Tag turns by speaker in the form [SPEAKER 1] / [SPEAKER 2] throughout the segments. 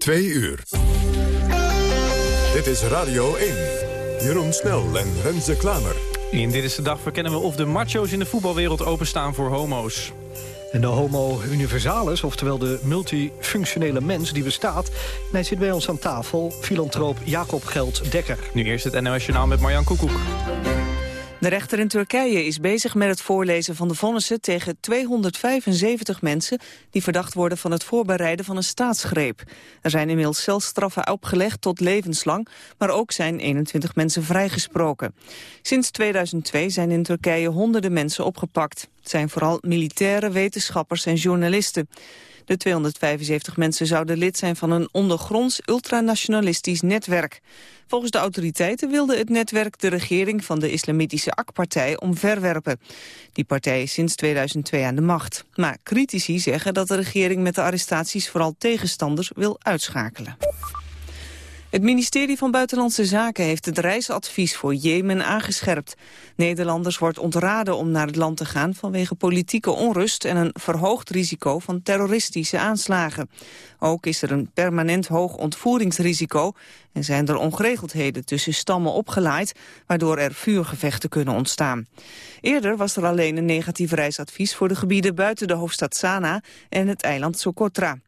[SPEAKER 1] Twee uur. Dit is Radio 1. Jeroen Snel en Renze Klamer.
[SPEAKER 2] In Dit is de Dag verkennen we of de macho's in de voetbalwereld openstaan voor homo's.
[SPEAKER 3] En de homo universalis, oftewel de multifunctionele mens die bestaat... en hij zit bij ons aan tafel, filantroop Jacob Geld Dekker.
[SPEAKER 2] Nu eerst het NOS Journaal met Marjan Koekoek.
[SPEAKER 4] De rechter in Turkije is bezig met het voorlezen van de vonnissen tegen 275 mensen die verdacht worden van het voorbereiden van een staatsgreep. Er zijn inmiddels celstraffen opgelegd tot levenslang, maar ook zijn 21 mensen vrijgesproken. Sinds 2002 zijn in Turkije honderden mensen opgepakt. Het zijn vooral militairen, wetenschappers en journalisten. De 275 mensen zouden lid zijn van een ondergronds ultranationalistisch netwerk. Volgens de autoriteiten wilde het netwerk de regering van de islamitische AK-partij omverwerpen. Die partij is sinds 2002 aan de macht. Maar critici zeggen dat de regering met de arrestaties vooral tegenstanders wil uitschakelen. Het ministerie van Buitenlandse Zaken heeft het reisadvies voor Jemen aangescherpt. Nederlanders wordt ontraden om naar het land te gaan vanwege politieke onrust en een verhoogd risico van terroristische aanslagen. Ook is er een permanent hoog ontvoeringsrisico en zijn er ongeregeldheden tussen stammen opgeleid, waardoor er vuurgevechten kunnen ontstaan. Eerder was er alleen een negatief reisadvies voor de gebieden buiten de hoofdstad Sanaa en het eiland Socotra.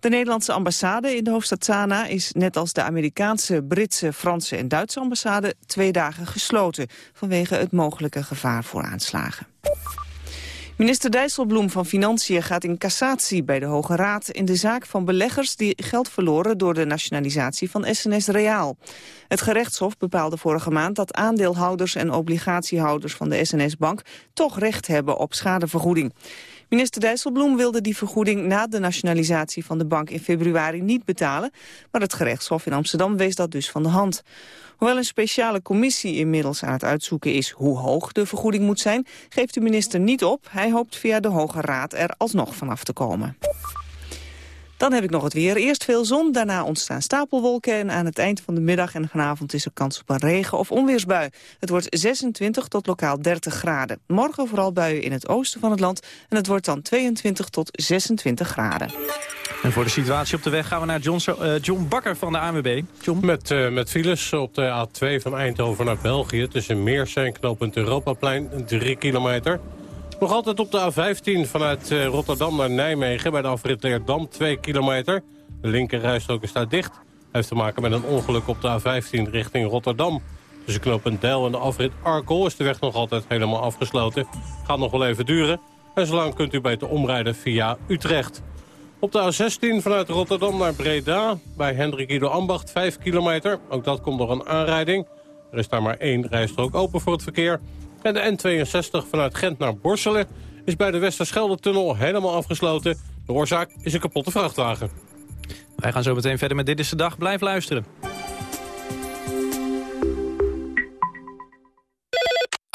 [SPEAKER 4] De Nederlandse ambassade in de hoofdstad Sanaa is net als de Amerikaanse, Britse, Franse en Duitse ambassade twee dagen gesloten vanwege het mogelijke gevaar voor aanslagen. Minister Dijsselbloem van Financiën gaat in cassatie bij de Hoge Raad... in de zaak van beleggers die geld verloren door de nationalisatie van SNS Reaal. Het gerechtshof bepaalde vorige maand dat aandeelhouders en obligatiehouders van de SNS-bank... toch recht hebben op schadevergoeding. Minister Dijsselbloem wilde die vergoeding na de nationalisatie van de bank in februari niet betalen, maar het gerechtshof in Amsterdam wees dat dus van de hand. Hoewel een speciale commissie inmiddels aan het uitzoeken is hoe hoog de vergoeding moet zijn, geeft de minister niet op. Hij hoopt via de Hoge Raad er alsnog vanaf te komen. Dan heb ik nog het weer. Eerst veel zon, daarna ontstaan stapelwolken... en aan het eind van de middag en vanavond is er kans op een regen- of onweersbui. Het wordt 26 tot lokaal 30 graden. Morgen vooral buien in het oosten van het land... en het wordt dan 22 tot 26 graden.
[SPEAKER 2] En voor de situatie op de weg gaan we naar John, uh, John Bakker van de ANWB.
[SPEAKER 5] John. Met, uh, met files op de A2 van Eindhoven naar België... tussen Meersen en knooppunt Europaplein, 3 kilometer... Nog altijd op de A15 vanuit eh, Rotterdam naar Nijmegen... bij de afrit Leerdam, 2 kilometer. De linkerrijstrook staat dicht. heeft te maken met een ongeluk op de A15 richting Rotterdam. Tussen knooppunt Deil en de afrit Arkel is de weg nog altijd helemaal afgesloten. Gaat nog wel even duren. En zolang kunt u beter omrijden via Utrecht. Op de A16 vanuit Rotterdam naar Breda, bij Hendrik Ido Ambacht, 5 kilometer. Ook dat komt door een aanrijding. Er is daar maar één rijstrook open voor het verkeer. En de N62 vanuit Gent naar Borselen is bij de Westerschelde-tunnel helemaal afgesloten. De oorzaak is een kapotte vrachtwagen.
[SPEAKER 2] Wij gaan zo meteen verder met Dit is de Dag. Blijf luisteren.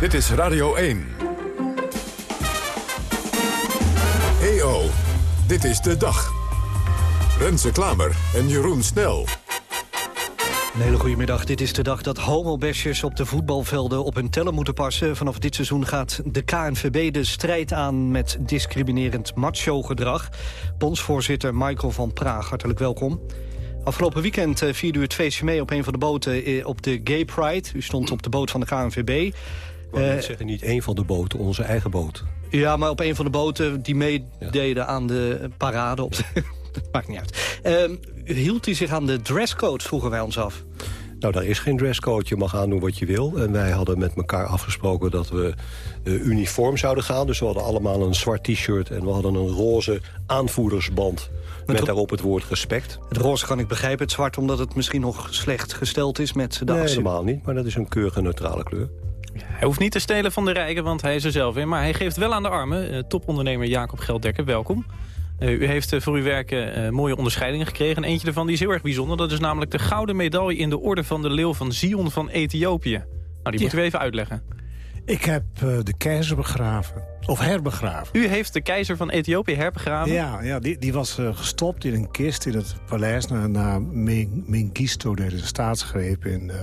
[SPEAKER 1] Dit is Radio 1. EO, dit is de dag. Renze Klamer en Jeroen Snel.
[SPEAKER 3] Een hele goede middag. Dit is de dag dat homobashers op de voetbalvelden op hun tellen moeten passen. Vanaf dit seizoen gaat de KNVB de strijd aan met discriminerend macho-gedrag. Bondsvoorzitter Michael van Praag, hartelijk welkom. Afgelopen weekend uh, vierde u het feestje mee op een van de boten eh, op de Gay Pride. U stond op de boot van de KNVB.
[SPEAKER 6] Uh, zeggen niet één van de boten, onze eigen boot.
[SPEAKER 3] Ja, maar op een van de boten die meededen aan de parade. Op, dat maakt niet uit. Uh, hield hij zich aan de dresscode, vroegen wij ons af.
[SPEAKER 6] Nou, daar is geen dresscode. Je mag aandoen wat je wil. En wij hadden met elkaar afgesproken dat we uh, uniform zouden gaan. Dus we hadden allemaal een zwart t-shirt en we hadden een roze aanvoerdersband... Met, daarop het woord respect.
[SPEAKER 3] Het roze kan ik begrijpen, het zwart omdat het misschien nog slecht gesteld is met de
[SPEAKER 6] nee, helemaal niet, maar dat is een keurige neutrale kleur.
[SPEAKER 2] Hij hoeft niet te stelen van de rijken, want hij is er zelf in. Maar hij geeft wel aan de armen. Uh, topondernemer Jacob Gelddekker, welkom. Uh, u heeft uh, voor uw werk mooie onderscheidingen gekregen. eentje daarvan die is heel erg bijzonder. Dat is namelijk de gouden medaille in de orde van de leeuw van Zion van Ethiopië. Nou, die ja. moeten we even uitleggen.
[SPEAKER 7] Ik heb de keizer begraven. Of herbegraven.
[SPEAKER 2] U heeft de keizer van Ethiopië herbegraven?
[SPEAKER 7] Ja, ja die, die was uh, gestopt in een kist in het paleis... na, na Mengistu, de staatsgreep in uh,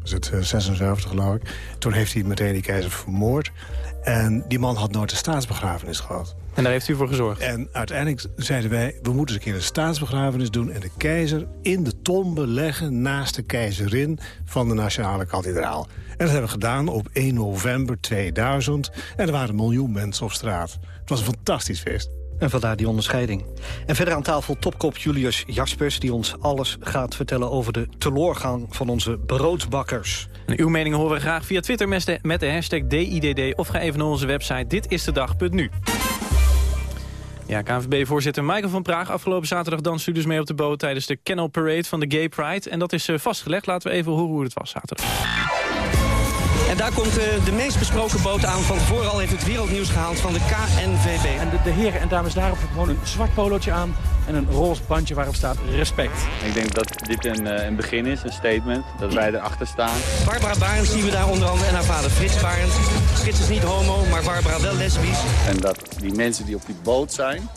[SPEAKER 7] was het, uh, 76 geloof ik. Toen heeft hij meteen die keizer vermoord. En die man had nooit een staatsbegrafenis gehad.
[SPEAKER 2] En daar heeft u voor gezorgd?
[SPEAKER 7] En uiteindelijk zeiden wij, we moeten eens een keer een staatsbegrafenis doen... en de keizer in de tombe leggen naast de keizerin van de Nationale Kathedraal. En dat hebben we gedaan op 1 november 2000. En er waren een miljoen mensen op straat. Het was een fantastisch feest.
[SPEAKER 3] En vandaar die onderscheiding. En verder aan tafel topkop Julius Jaspers... die ons alles gaat vertellen over de teloorgang van onze broodbakkers.
[SPEAKER 2] En uw mening horen we graag via Twitter met de hashtag DIDD... of ga even naar onze website ditistedag.nu. Ja, KNVB-voorzitter Michael van Praag. Afgelopen zaterdag danste u dus mee op de boot... tijdens de Kennel Parade van de Gay Pride. En dat is uh, vastgelegd. Laten we even horen hoe het was zaterdag.
[SPEAKER 8] En daar komt uh, de meest besproken boot aan. Van vooral heeft het wereldnieuws gehaald van de KNVB.
[SPEAKER 9] En de, de heren en dames daarop gewoon een zwart polootje aan en een roze bandje waarop staat respect.
[SPEAKER 10] Ik denk dat dit een, uh, een begin is, een statement, dat wij erachter staan.
[SPEAKER 8] Barbara Barend zien we daar onder andere en haar vader Frits Barend. Frits is niet homo, maar Barbara wel lesbisch.
[SPEAKER 10] En dat die mensen die op die boot zijn,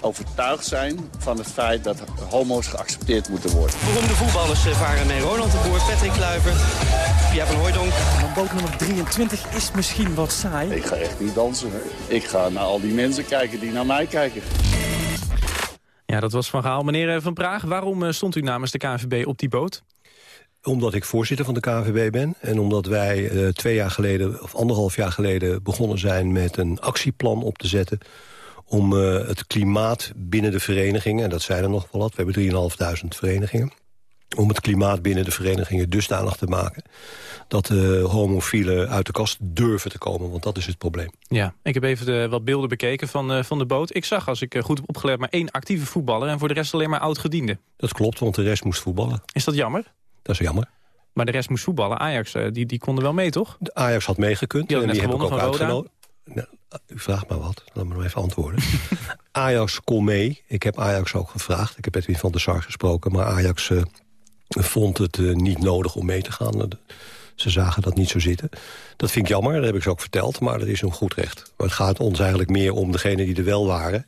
[SPEAKER 10] overtuigd zijn van het feit dat homo's geaccepteerd moeten worden.
[SPEAKER 8] Beroemde voetballers varen mee. Ronald de Boer, Patrick Kluivert, Pia van Hooijdonk.
[SPEAKER 9] Maar boot nummer 23 is misschien wat saai.
[SPEAKER 10] Ik ga echt niet dansen. Ik ga naar al die mensen kijken die naar mij kijken.
[SPEAKER 2] Ja, dat was Van Gaal. Meneer Van Praag, waarom stond u namens de KNVB op die boot?
[SPEAKER 6] Omdat ik voorzitter van de KNVB ben. En omdat wij uh, twee jaar geleden, of anderhalf jaar geleden... begonnen zijn met een actieplan op te zetten om uh, het klimaat binnen de verenigingen... en dat zijn er nog wel wat, we hebben 3.500 verenigingen... om het klimaat binnen de verenigingen dusdanig te maken... dat de homofielen uit de kast durven te komen, want dat is het probleem.
[SPEAKER 2] Ja, ik heb even de, wat beelden bekeken van, uh, van de boot. Ik zag, als ik uh, goed heb opgelet, maar één actieve voetballer... en voor de rest alleen maar oud-gediende.
[SPEAKER 6] Dat klopt, want de rest moest voetballen.
[SPEAKER 2] Is dat jammer?
[SPEAKER 6] Dat is jammer.
[SPEAKER 2] Maar de rest moest voetballen. Ajax, die, die konden wel mee, toch?
[SPEAKER 6] De Ajax had meegekund.
[SPEAKER 2] Die
[SPEAKER 6] en die
[SPEAKER 2] heb
[SPEAKER 6] ik ook uitgenodigd. Nou, u vraagt maar wat, laat me nog even antwoorden. Ajax kon mee. Ik heb Ajax ook gevraagd. Ik heb Edwin van der Sar gesproken. Maar Ajax uh, vond het uh, niet nodig om mee te gaan. Ze zagen dat niet zo zitten. Dat vind ik jammer, dat heb ik ze ook verteld. Maar dat is een goed recht. Maar het gaat ons eigenlijk meer om degenen die er wel waren.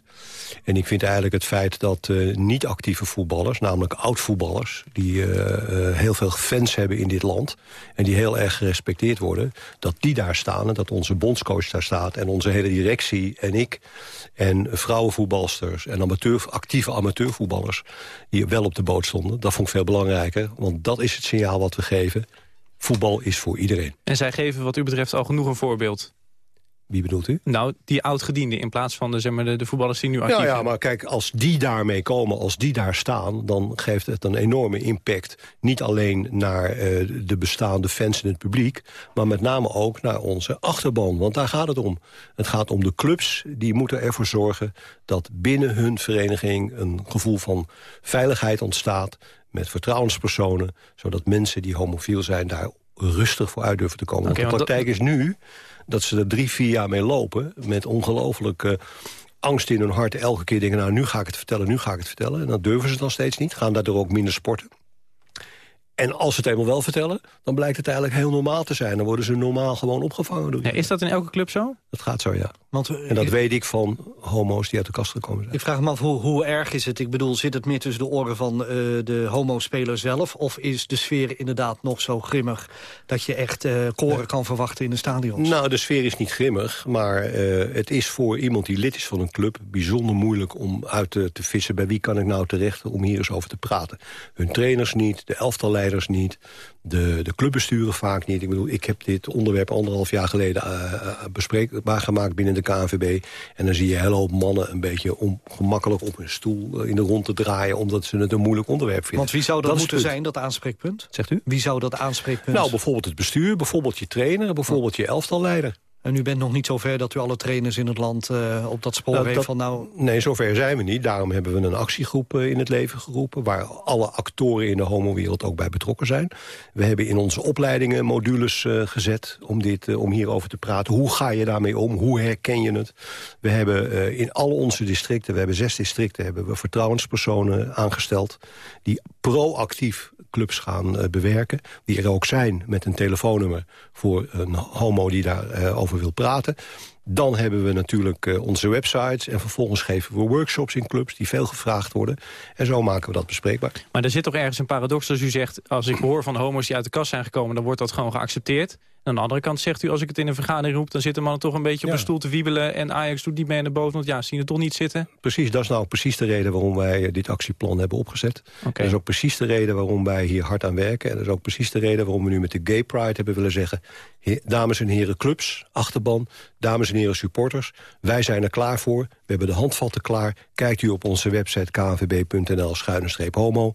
[SPEAKER 6] En ik vind eigenlijk het feit dat uh, niet-actieve voetballers... namelijk oud-voetballers, die uh, uh, heel veel fans hebben in dit land... en die heel erg gerespecteerd worden, dat die daar staan... en dat onze bondscoach daar staat en onze hele directie en ik... en vrouwenvoetbalsters en amateur, actieve amateurvoetballers... die wel op de boot stonden, dat vond ik veel belangrijker. Want dat is het signaal wat we geven. Voetbal is voor iedereen.
[SPEAKER 2] En zij geven wat u betreft al genoeg een voorbeeld.
[SPEAKER 6] Wie bedoelt u?
[SPEAKER 2] Nou, die oud-gedienden in plaats van de, zeg maar, de, de voetballers die nu actief
[SPEAKER 6] ja,
[SPEAKER 2] zijn.
[SPEAKER 6] Ja, maar kijk, als die daarmee komen, als die daar staan... dan geeft het een enorme impact. Niet alleen naar uh, de bestaande fans in het publiek... maar met name ook naar onze achterban. Want daar gaat het om. Het gaat om de clubs. Die moeten ervoor zorgen dat binnen hun vereniging... een gevoel van veiligheid ontstaat met vertrouwenspersonen... zodat mensen die homofiel zijn daar rustig voor uit durven te komen. Okay, want de praktijk is nu dat ze er drie, vier jaar mee lopen... met ongelooflijke angst in hun hart. Elke keer denken, nou, nu ga ik het vertellen, nu ga ik het vertellen. En dat durven ze dan steeds niet. Gaan daardoor ook minder sporten. En als ze het eenmaal wel vertellen, dan blijkt het eigenlijk heel normaal te zijn. Dan worden ze normaal gewoon opgevangen. Door
[SPEAKER 2] ja, is dat in elke club zo?
[SPEAKER 6] Dat gaat zo, ja. Want, en dat ik, weet ik van homo's die uit de kast gekomen zijn.
[SPEAKER 3] Ik vraag me af, hoe, hoe erg is het? Ik bedoel, zit het meer tussen de oren van uh, de homospeler zelf? Of is de sfeer inderdaad nog zo grimmig... dat je echt uh, koren ja. kan verwachten in de stadions?
[SPEAKER 6] Nou, de sfeer is niet grimmig. Maar uh, het is voor iemand die lid is van een club... bijzonder moeilijk om uit te, te vissen... bij wie kan ik nou terecht om hier eens over te praten. Hun trainers niet, de elftalleiders leiders niet. De, de clubbesturen vaak niet. Ik bedoel, ik heb dit onderwerp anderhalf jaar geleden uh, bespreekbaar gemaakt binnen de KNVB. En dan zie je een hele hoop mannen een beetje ongemakkelijk op hun stoel in de rond te draaien... omdat ze het een moeilijk onderwerp vinden.
[SPEAKER 3] Want wie zou dat, moeten zijn, dat aanspreekpunt?
[SPEAKER 6] Zegt u?
[SPEAKER 3] Wie zou dat aanspreekpunt?
[SPEAKER 6] Nou, bijvoorbeeld het bestuur, bijvoorbeeld je trainer... bijvoorbeeld je elftalleider.
[SPEAKER 3] En u bent nog niet zo ver dat u alle trainers in het land uh, op dat spoor nou, heeft van nou...
[SPEAKER 6] Nee, zover zijn we niet. Daarom hebben we een actiegroep uh, in het leven geroepen... waar alle actoren in de homowereld ook bij betrokken zijn. We hebben in onze opleidingen modules uh, gezet om, dit, om hierover te praten. Hoe ga je daarmee om? Hoe herken je het? We hebben in al onze districten, we hebben zes districten... hebben we vertrouwenspersonen aangesteld... die proactief clubs gaan uh, bewerken. Die er ook zijn met een telefoonnummer voor een homo die daarover uh, over wil praten. Dan hebben we natuurlijk uh, onze websites. En vervolgens geven we workshops in clubs die veel gevraagd worden. En zo maken we dat bespreekbaar.
[SPEAKER 2] Maar er zit toch ergens een paradox als u zegt... als ik hoor van homo's die uit de kast zijn gekomen... dan wordt dat gewoon geaccepteerd aan de andere kant zegt u, als ik het in een vergadering roep... dan zitten mannen toch een beetje op een stoel te wiebelen... en Ajax doet niet mee naar boven, want ja, zien het toch niet zitten?
[SPEAKER 6] Precies, dat is nou precies de reden waarom wij dit actieplan hebben opgezet. Okay. Dat is ook precies de reden waarom wij hier hard aan werken. En dat is ook precies de reden waarom we nu met de Gay Pride hebben willen zeggen... dames en heren clubs, achterban, dames en heren supporters... wij zijn er klaar voor, we hebben de handvatten klaar. Kijkt u op onze website knvb.nl-homo...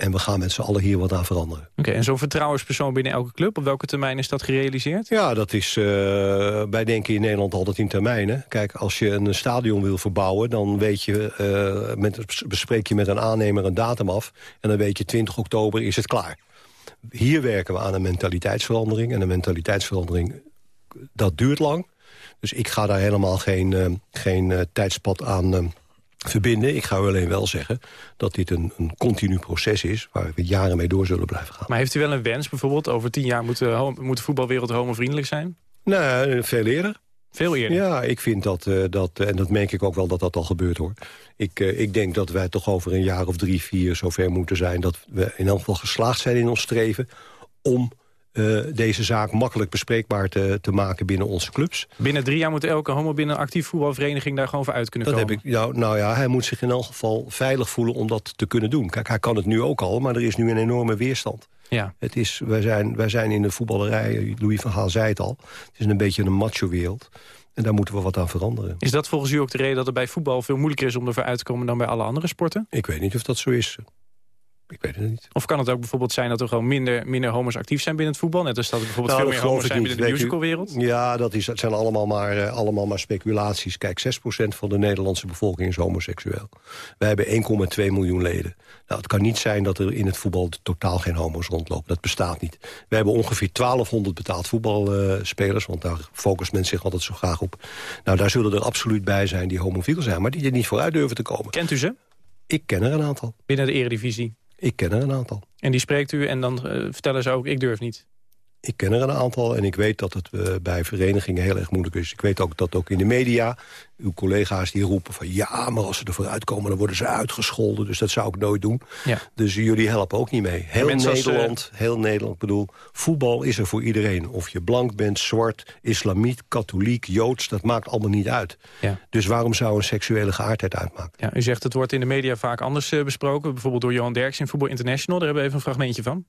[SPEAKER 6] En we gaan met z'n allen hier wat aan veranderen.
[SPEAKER 2] Oké, en zo'n vertrouwenspersoon binnen elke club, op welke termijn is dat gerealiseerd?
[SPEAKER 6] Ja, dat is, uh, wij denken in Nederland altijd in termijnen. Kijk, als je een stadion wil verbouwen, dan weet je, uh, met, bespreek je met een aannemer een datum af. En dan weet je, 20 oktober is het klaar. Hier werken we aan een mentaliteitsverandering. En een mentaliteitsverandering, dat duurt lang. Dus ik ga daar helemaal geen, uh, geen tijdspad aan verbinden. Ik ga u alleen wel zeggen dat dit een, een continu proces is... waar we jaren mee door zullen blijven gaan.
[SPEAKER 2] Maar heeft u wel een wens bijvoorbeeld? Over tien jaar moet de, moet de voetbalwereld homovriendelijk zijn?
[SPEAKER 6] Nee, veel eerder.
[SPEAKER 2] Veel eerder?
[SPEAKER 6] Ja, ik vind dat, uh, dat en dat merk ik ook wel dat dat al gebeurt hoor. Ik, uh, ik denk dat wij toch over een jaar of drie, vier zover moeten zijn... dat we in elk geval geslaagd zijn in ons streven om uh, deze zaak makkelijk bespreekbaar te, te maken binnen onze clubs.
[SPEAKER 2] Binnen drie jaar moet elke homo binnen een actief voetbalvereniging daar gewoon voor uit kunnen
[SPEAKER 6] dat
[SPEAKER 2] komen?
[SPEAKER 6] Heb ik, nou, nou ja, hij moet zich in elk geval veilig voelen om dat te kunnen doen. Kijk, hij kan het nu ook al, maar er is nu een enorme weerstand.
[SPEAKER 2] Ja.
[SPEAKER 6] Het is, wij, zijn, wij zijn in de voetballerij, Louis van Gaal zei het al... het is een beetje een macho-wereld. En daar moeten we wat aan veranderen.
[SPEAKER 2] Is dat volgens u ook de reden dat het bij voetbal veel moeilijker is... om er voor uit te komen dan bij alle andere sporten?
[SPEAKER 6] Ik weet niet of dat zo is. Ik weet het niet.
[SPEAKER 2] Of kan het ook bijvoorbeeld zijn dat er gewoon minder, minder homo's actief zijn binnen het voetbal? Net als dat er bijvoorbeeld nou, veel meer homo's zijn binnen de musicalwereld?
[SPEAKER 6] Ja, dat, is, dat zijn allemaal maar, uh, allemaal maar speculaties. Kijk, 6% van de Nederlandse bevolking is homoseksueel. Wij hebben 1,2 miljoen leden. Nou, het kan niet zijn dat er in het voetbal totaal geen homo's rondlopen. Dat bestaat niet. We hebben ongeveer 1200 betaald voetbalspelers... Want daar focust men zich altijd zo graag op. Nou, daar zullen er absoluut bij zijn die homofiel zijn... maar die er niet vooruit durven te komen.
[SPEAKER 2] Kent u ze?
[SPEAKER 6] Ik ken er een aantal.
[SPEAKER 2] Binnen de eredivisie?
[SPEAKER 6] Ik ken er een aantal.
[SPEAKER 2] En die spreekt u en dan uh, vertellen ze ook, ik durf niet?
[SPEAKER 6] Ik ken er een aantal en ik weet dat het uh, bij verenigingen heel erg moeilijk is. Ik weet ook dat ook in de media uw collega's die roepen van... ja, maar als ze ervoor uitkomen, dan worden ze uitgescholden. Dus dat zou ik nooit doen.
[SPEAKER 2] Ja.
[SPEAKER 6] Dus jullie helpen ook niet mee. Heel Nederland, als, uh... heel Nederland, ik bedoel... voetbal is er voor iedereen. Of je blank bent, zwart, islamiet, katholiek, joods... dat maakt allemaal niet uit.
[SPEAKER 2] Ja.
[SPEAKER 6] Dus waarom zou een seksuele geaardheid uitmaken?
[SPEAKER 2] Ja, u zegt het wordt in de media vaak anders uh, besproken. Bijvoorbeeld door Johan Derks in Voetbal International. Daar hebben we even een fragmentje van.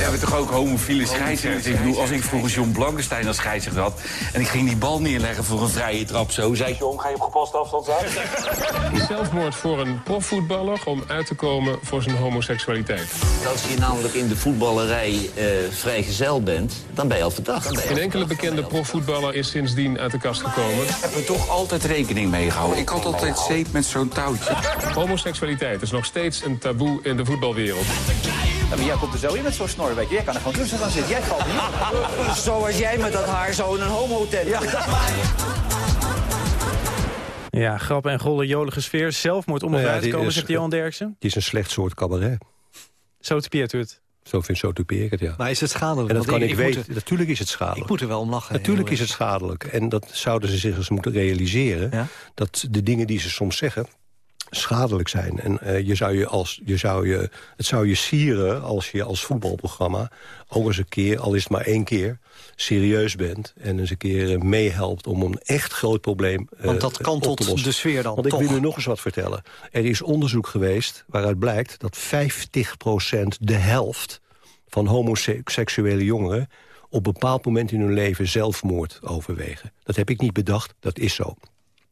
[SPEAKER 11] We hebben toch ook homofiele scheidsrechters. Ik bedoel, als ik vroeger John Blankenstein als scheidsrechter had... en ik ging die bal neerleggen voor een vrije trap zo... zei John, ga je op gepaste afstand zijn?
[SPEAKER 12] Zelfmoord voor een profvoetballer om uit te komen voor zijn homoseksualiteit.
[SPEAKER 13] Als je namelijk in de voetballerij uh, vrijgezel bent, dan ben je al verdacht.
[SPEAKER 12] Geen enkele bekende profvoetballer is sindsdien uit de kast gekomen.
[SPEAKER 11] Ik heb er toch altijd rekening mee gehouden. Ik had altijd zeep met zo'n touwtje.
[SPEAKER 12] Homoseksualiteit is nog steeds een taboe in de voetbalwereld.
[SPEAKER 14] Ja, maar jij komt er zo in met zo'n snor, weet je. Jij kan er gewoon tussen gaan zitten. Jij valt niet. Zoals jij met dat haar zo in een homo-tent. Ja.
[SPEAKER 2] Ja, grappen en gollen, jolige sfeer. Zelfmoord om
[SPEAKER 6] Nou ja,
[SPEAKER 2] eruit komen,
[SPEAKER 6] is-
[SPEAKER 2] zegt Johan Derksen.
[SPEAKER 6] Het is een slecht soort cabaret.
[SPEAKER 2] Zo typeert u het.
[SPEAKER 6] Zo, vind, zo typeer ik het, ja.
[SPEAKER 3] Maar is het schadelijk?
[SPEAKER 6] En dat kan ik, weten.
[SPEAKER 3] er-
[SPEAKER 6] Natuurlijk is het schadelijk.
[SPEAKER 3] Ik moet er wel om lachen.
[SPEAKER 6] Natuurlijk is het schadelijk. En dat zouden ze zich eens moeten realiseren.
[SPEAKER 3] Ja?
[SPEAKER 6] Dat de dingen die ze soms zeggen schadelijk zijn. En eh, je zou je als, je zou je, het zou je sieren als je als voetbalprogramma... ook eens een keer, al is het maar één keer, serieus bent... en eens een keer eh, meehelpt om een echt groot probleem eh,
[SPEAKER 3] Want dat kantelt
[SPEAKER 6] lossen.
[SPEAKER 3] de sfeer dan
[SPEAKER 6] Want ik
[SPEAKER 3] toch?
[SPEAKER 6] wil u nog eens wat vertellen. Er is onderzoek geweest waaruit blijkt dat 50% de helft van homoseksuele jongeren... op een bepaald moment in hun leven zelfmoord overwegen. Dat heb ik niet bedacht, dat is zo.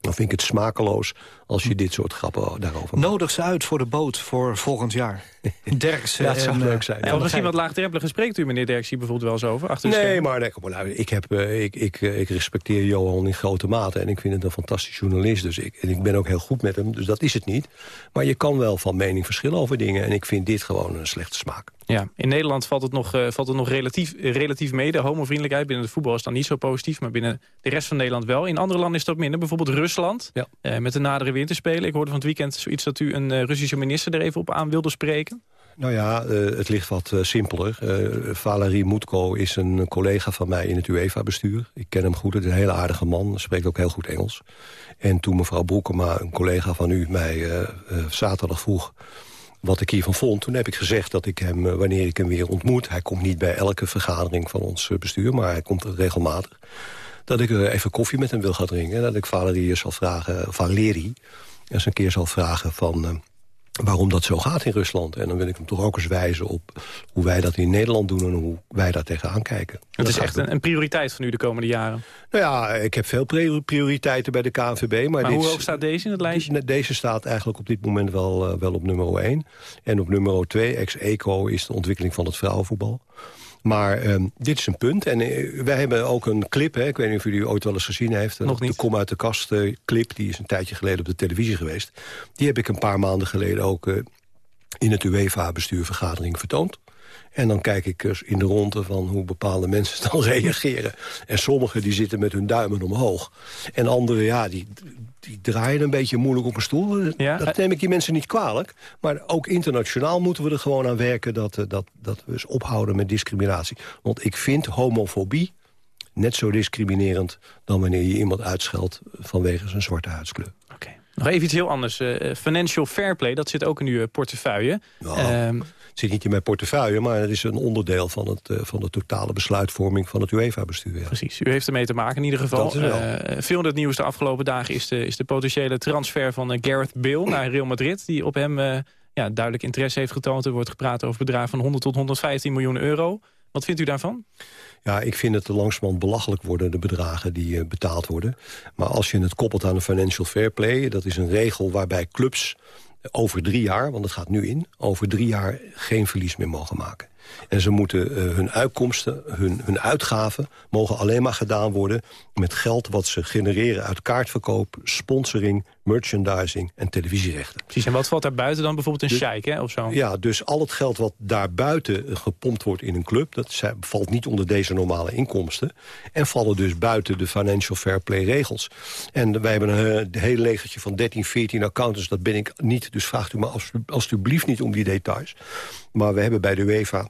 [SPEAKER 6] Dan vind ik het smakeloos als je dit soort grappen daarover maakt.
[SPEAKER 3] Nodig ze uit voor de boot voor volgend jaar. Derksen
[SPEAKER 6] Ja, het zou
[SPEAKER 3] en,
[SPEAKER 6] leuk
[SPEAKER 3] eh,
[SPEAKER 6] zijn.
[SPEAKER 2] Ja, misschien wat laagdrempelig spreekt u, meneer Derks, hier bijvoorbeeld wel eens over? Achter de
[SPEAKER 6] Nee, maar nee, kom maar, nou, ik, heb, eh, ik, ik, eh, ik respecteer Johan in grote mate. En ik vind het een fantastisch journalist. Dus ik, en ik ben ook heel goed met hem, dus dat is het niet. Maar je kan wel van mening verschillen over dingen. En ik vind dit gewoon een slechte smaak.
[SPEAKER 2] Ja, in Nederland valt het nog, eh, valt het nog relatief, eh, relatief mee. De homovriendelijkheid binnen het voetbal is dan niet zo positief... maar binnen de rest van Nederland wel. In andere landen is ook minder. Bijvoorbeeld Rusland, eh, met de nadere winterspelen. Ik hoorde van het weekend zoiets dat u een eh, Russische minister er even op aan wilde spreken.
[SPEAKER 6] Nou ja, eh, het ligt wat eh, simpeler. Uh, Valerie Moetko is een collega van mij in het UEFA-bestuur. Ik ken hem goed, het is een hele aardige man. Spreekt ook heel goed Engels. En toen mevrouw Broekema, een collega van u, mij eh, zaterdag vroeg wat ik hiervan vond. Toen heb ik gezegd dat ik hem, wanneer ik hem weer ontmoet... hij komt niet bij elke vergadering van ons bestuur... maar hij komt regelmatig... dat ik even koffie met hem wil gaan drinken. En dat ik Valerie zal vragen, Valerie... eens een keer zal vragen van waarom dat zo gaat in Rusland. En dan wil ik hem toch ook eens wijzen op hoe wij dat in Nederland doen... en hoe wij daar tegenaan kijken.
[SPEAKER 2] Het is echt een, een, prioriteit van u de komende jaren.
[SPEAKER 6] Nou ja, ik heb veel prioriteiten bij de KNVB. Maar,
[SPEAKER 2] maar
[SPEAKER 6] dit,
[SPEAKER 2] hoe hoog staat deze in het lijstje?
[SPEAKER 6] Deze staat eigenlijk op dit moment wel, uh, wel op nummer 1. En op nummer 2, ex-ECO, is de ontwikkeling van het vrouwenvoetbal. Maar um, dit is een punt. En uh, wij hebben ook een clip, hè, ik weet niet of jullie ooit wel eens gezien heeft.
[SPEAKER 2] Nog niet.
[SPEAKER 6] De Kom uit de kast uh, clip, die is een tijdje geleden op de televisie geweest. Die heb ik een paar maanden geleden ook uh, in het UEFA-bestuurvergadering vertoond. En dan kijk ik dus in de ronde van hoe bepaalde mensen dan reageren. En sommigen die zitten met hun duimen omhoog. En anderen, ja, die, die draaien een beetje moeilijk op een stoel.
[SPEAKER 2] Ja?
[SPEAKER 6] Dat neem ik die mensen niet kwalijk. Maar ook internationaal moeten we er gewoon aan werken... dat, dat, dat we eens ophouden met discriminatie. Want ik vind homofobie net zo discriminerend... dan wanneer je iemand uitscheldt vanwege zijn zwarte huidskleur.
[SPEAKER 2] Nog even iets heel anders. Uh, financial fair play, dat zit ook in uw portefeuille.
[SPEAKER 6] Nou, um, het zit niet in mijn portefeuille, maar het is een onderdeel van, het, uh, van de totale besluitvorming van het UEFA-bestuur. Ja.
[SPEAKER 2] Precies, u heeft ermee te maken in ieder geval.
[SPEAKER 6] Uh,
[SPEAKER 2] veel in het nieuws de afgelopen dagen is de, is de potentiële transfer van Gareth Bale naar Real Madrid. Die op hem ja, duidelijk interesse heeft getoond. Er wordt gepraat over bedragen van 100 tot 115 miljoen euro. Wat vindt u daarvan?
[SPEAKER 6] Ja, ik vind het te langzamerhand belachelijk worden, de bedragen die uh, betaald worden. Maar als je het koppelt aan de financial fair play... dat is een regel waarbij clubs over drie jaar, want het gaat nu in... over drie jaar geen verlies meer mogen maken. En ze moeten uh, hun uitkomsten, hun, hun uitgaven... mogen alleen maar gedaan worden met geld wat ze genereren uit kaartverkoop... sponsoring, merchandising en televisierechten.
[SPEAKER 2] Precies, en wat valt daar buiten dan? Bijvoorbeeld een dus, sheik, hè, of zo?
[SPEAKER 6] Ja, dus al het geld wat daarbuiten gepompt wordt in een club... dat valt niet onder deze normale inkomsten... en vallen dus buiten de financial fair play regels. En wij hebben een uh, heel legertje van 13, 14 accountants. Dat ben ik niet, dus vraagt u me alsjeblieft niet om die details. Maar we hebben bij de UEFA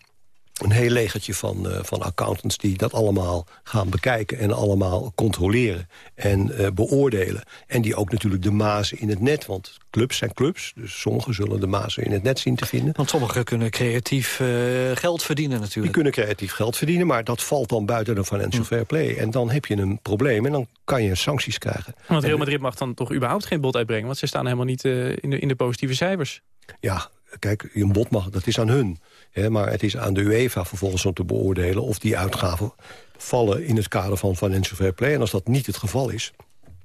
[SPEAKER 6] een heel legertje van, uh, van accountants die dat allemaal gaan bekijken... en allemaal controleren en uh, beoordelen. En die ook natuurlijk de mazen in het net, want clubs zijn clubs... dus sommigen zullen de mazen in het net zien te vinden.
[SPEAKER 3] Want sommigen kunnen creatief uh, geld verdienen natuurlijk.
[SPEAKER 6] Die kunnen creatief geld verdienen, maar dat valt dan buiten de financial fair play. En dan heb je een probleem en dan kan je sancties krijgen.
[SPEAKER 2] Want Real Madrid mag dan toch überhaupt geen bod uitbrengen... want ze staan helemaal niet in, de, in de positieve cijfers.
[SPEAKER 6] Ja, kijk, een bod mag, dat is aan hun... He, maar het is aan de UEFA vervolgens om te beoordelen... of die uitgaven vallen in het kader van financial fair play. En als dat niet het geval is,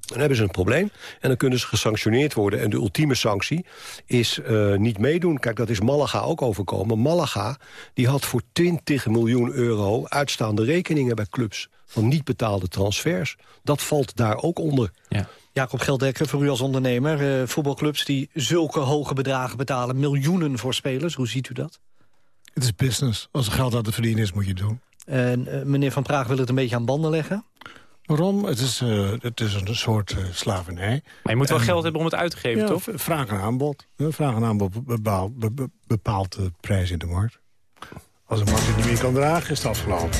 [SPEAKER 6] dan hebben ze een probleem. En dan kunnen ze gesanctioneerd worden. En de ultieme sanctie is uh, niet meedoen. Kijk, dat is Malaga ook overkomen. Malaga die had voor 20 miljoen euro uitstaande rekeningen bij clubs. Van niet betaalde transfers. Dat valt daar ook onder.
[SPEAKER 2] Ja.
[SPEAKER 3] Jacob Geldekker, voor u als ondernemer. Uh, voetbalclubs die zulke hoge bedragen betalen. Miljoenen voor spelers. Hoe ziet u dat?
[SPEAKER 7] Het is business. Als er geld aan te verdienen is, moet je het doen.
[SPEAKER 3] En uh, meneer Van Praag wil het een beetje aan banden leggen?
[SPEAKER 7] Waarom? Het is, uh, het is een soort uh, slavernij.
[SPEAKER 2] Maar je moet wel en, geld hebben om het uit te geven,
[SPEAKER 7] ja,
[SPEAKER 2] toch?
[SPEAKER 7] Vraag en aanbod. Vraag en aanbod bepaalt, be, bepaalt de prijs in de markt. Als een markt het niet meer kan dragen, is het afgelopen.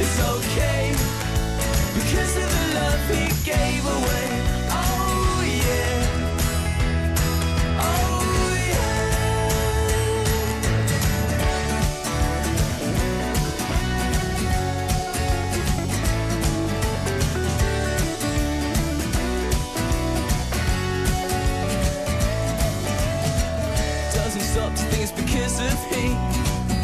[SPEAKER 15] it's okay, because of the love he gave away. Oh yeah, oh yeah. Doesn't stop to think it's because of him.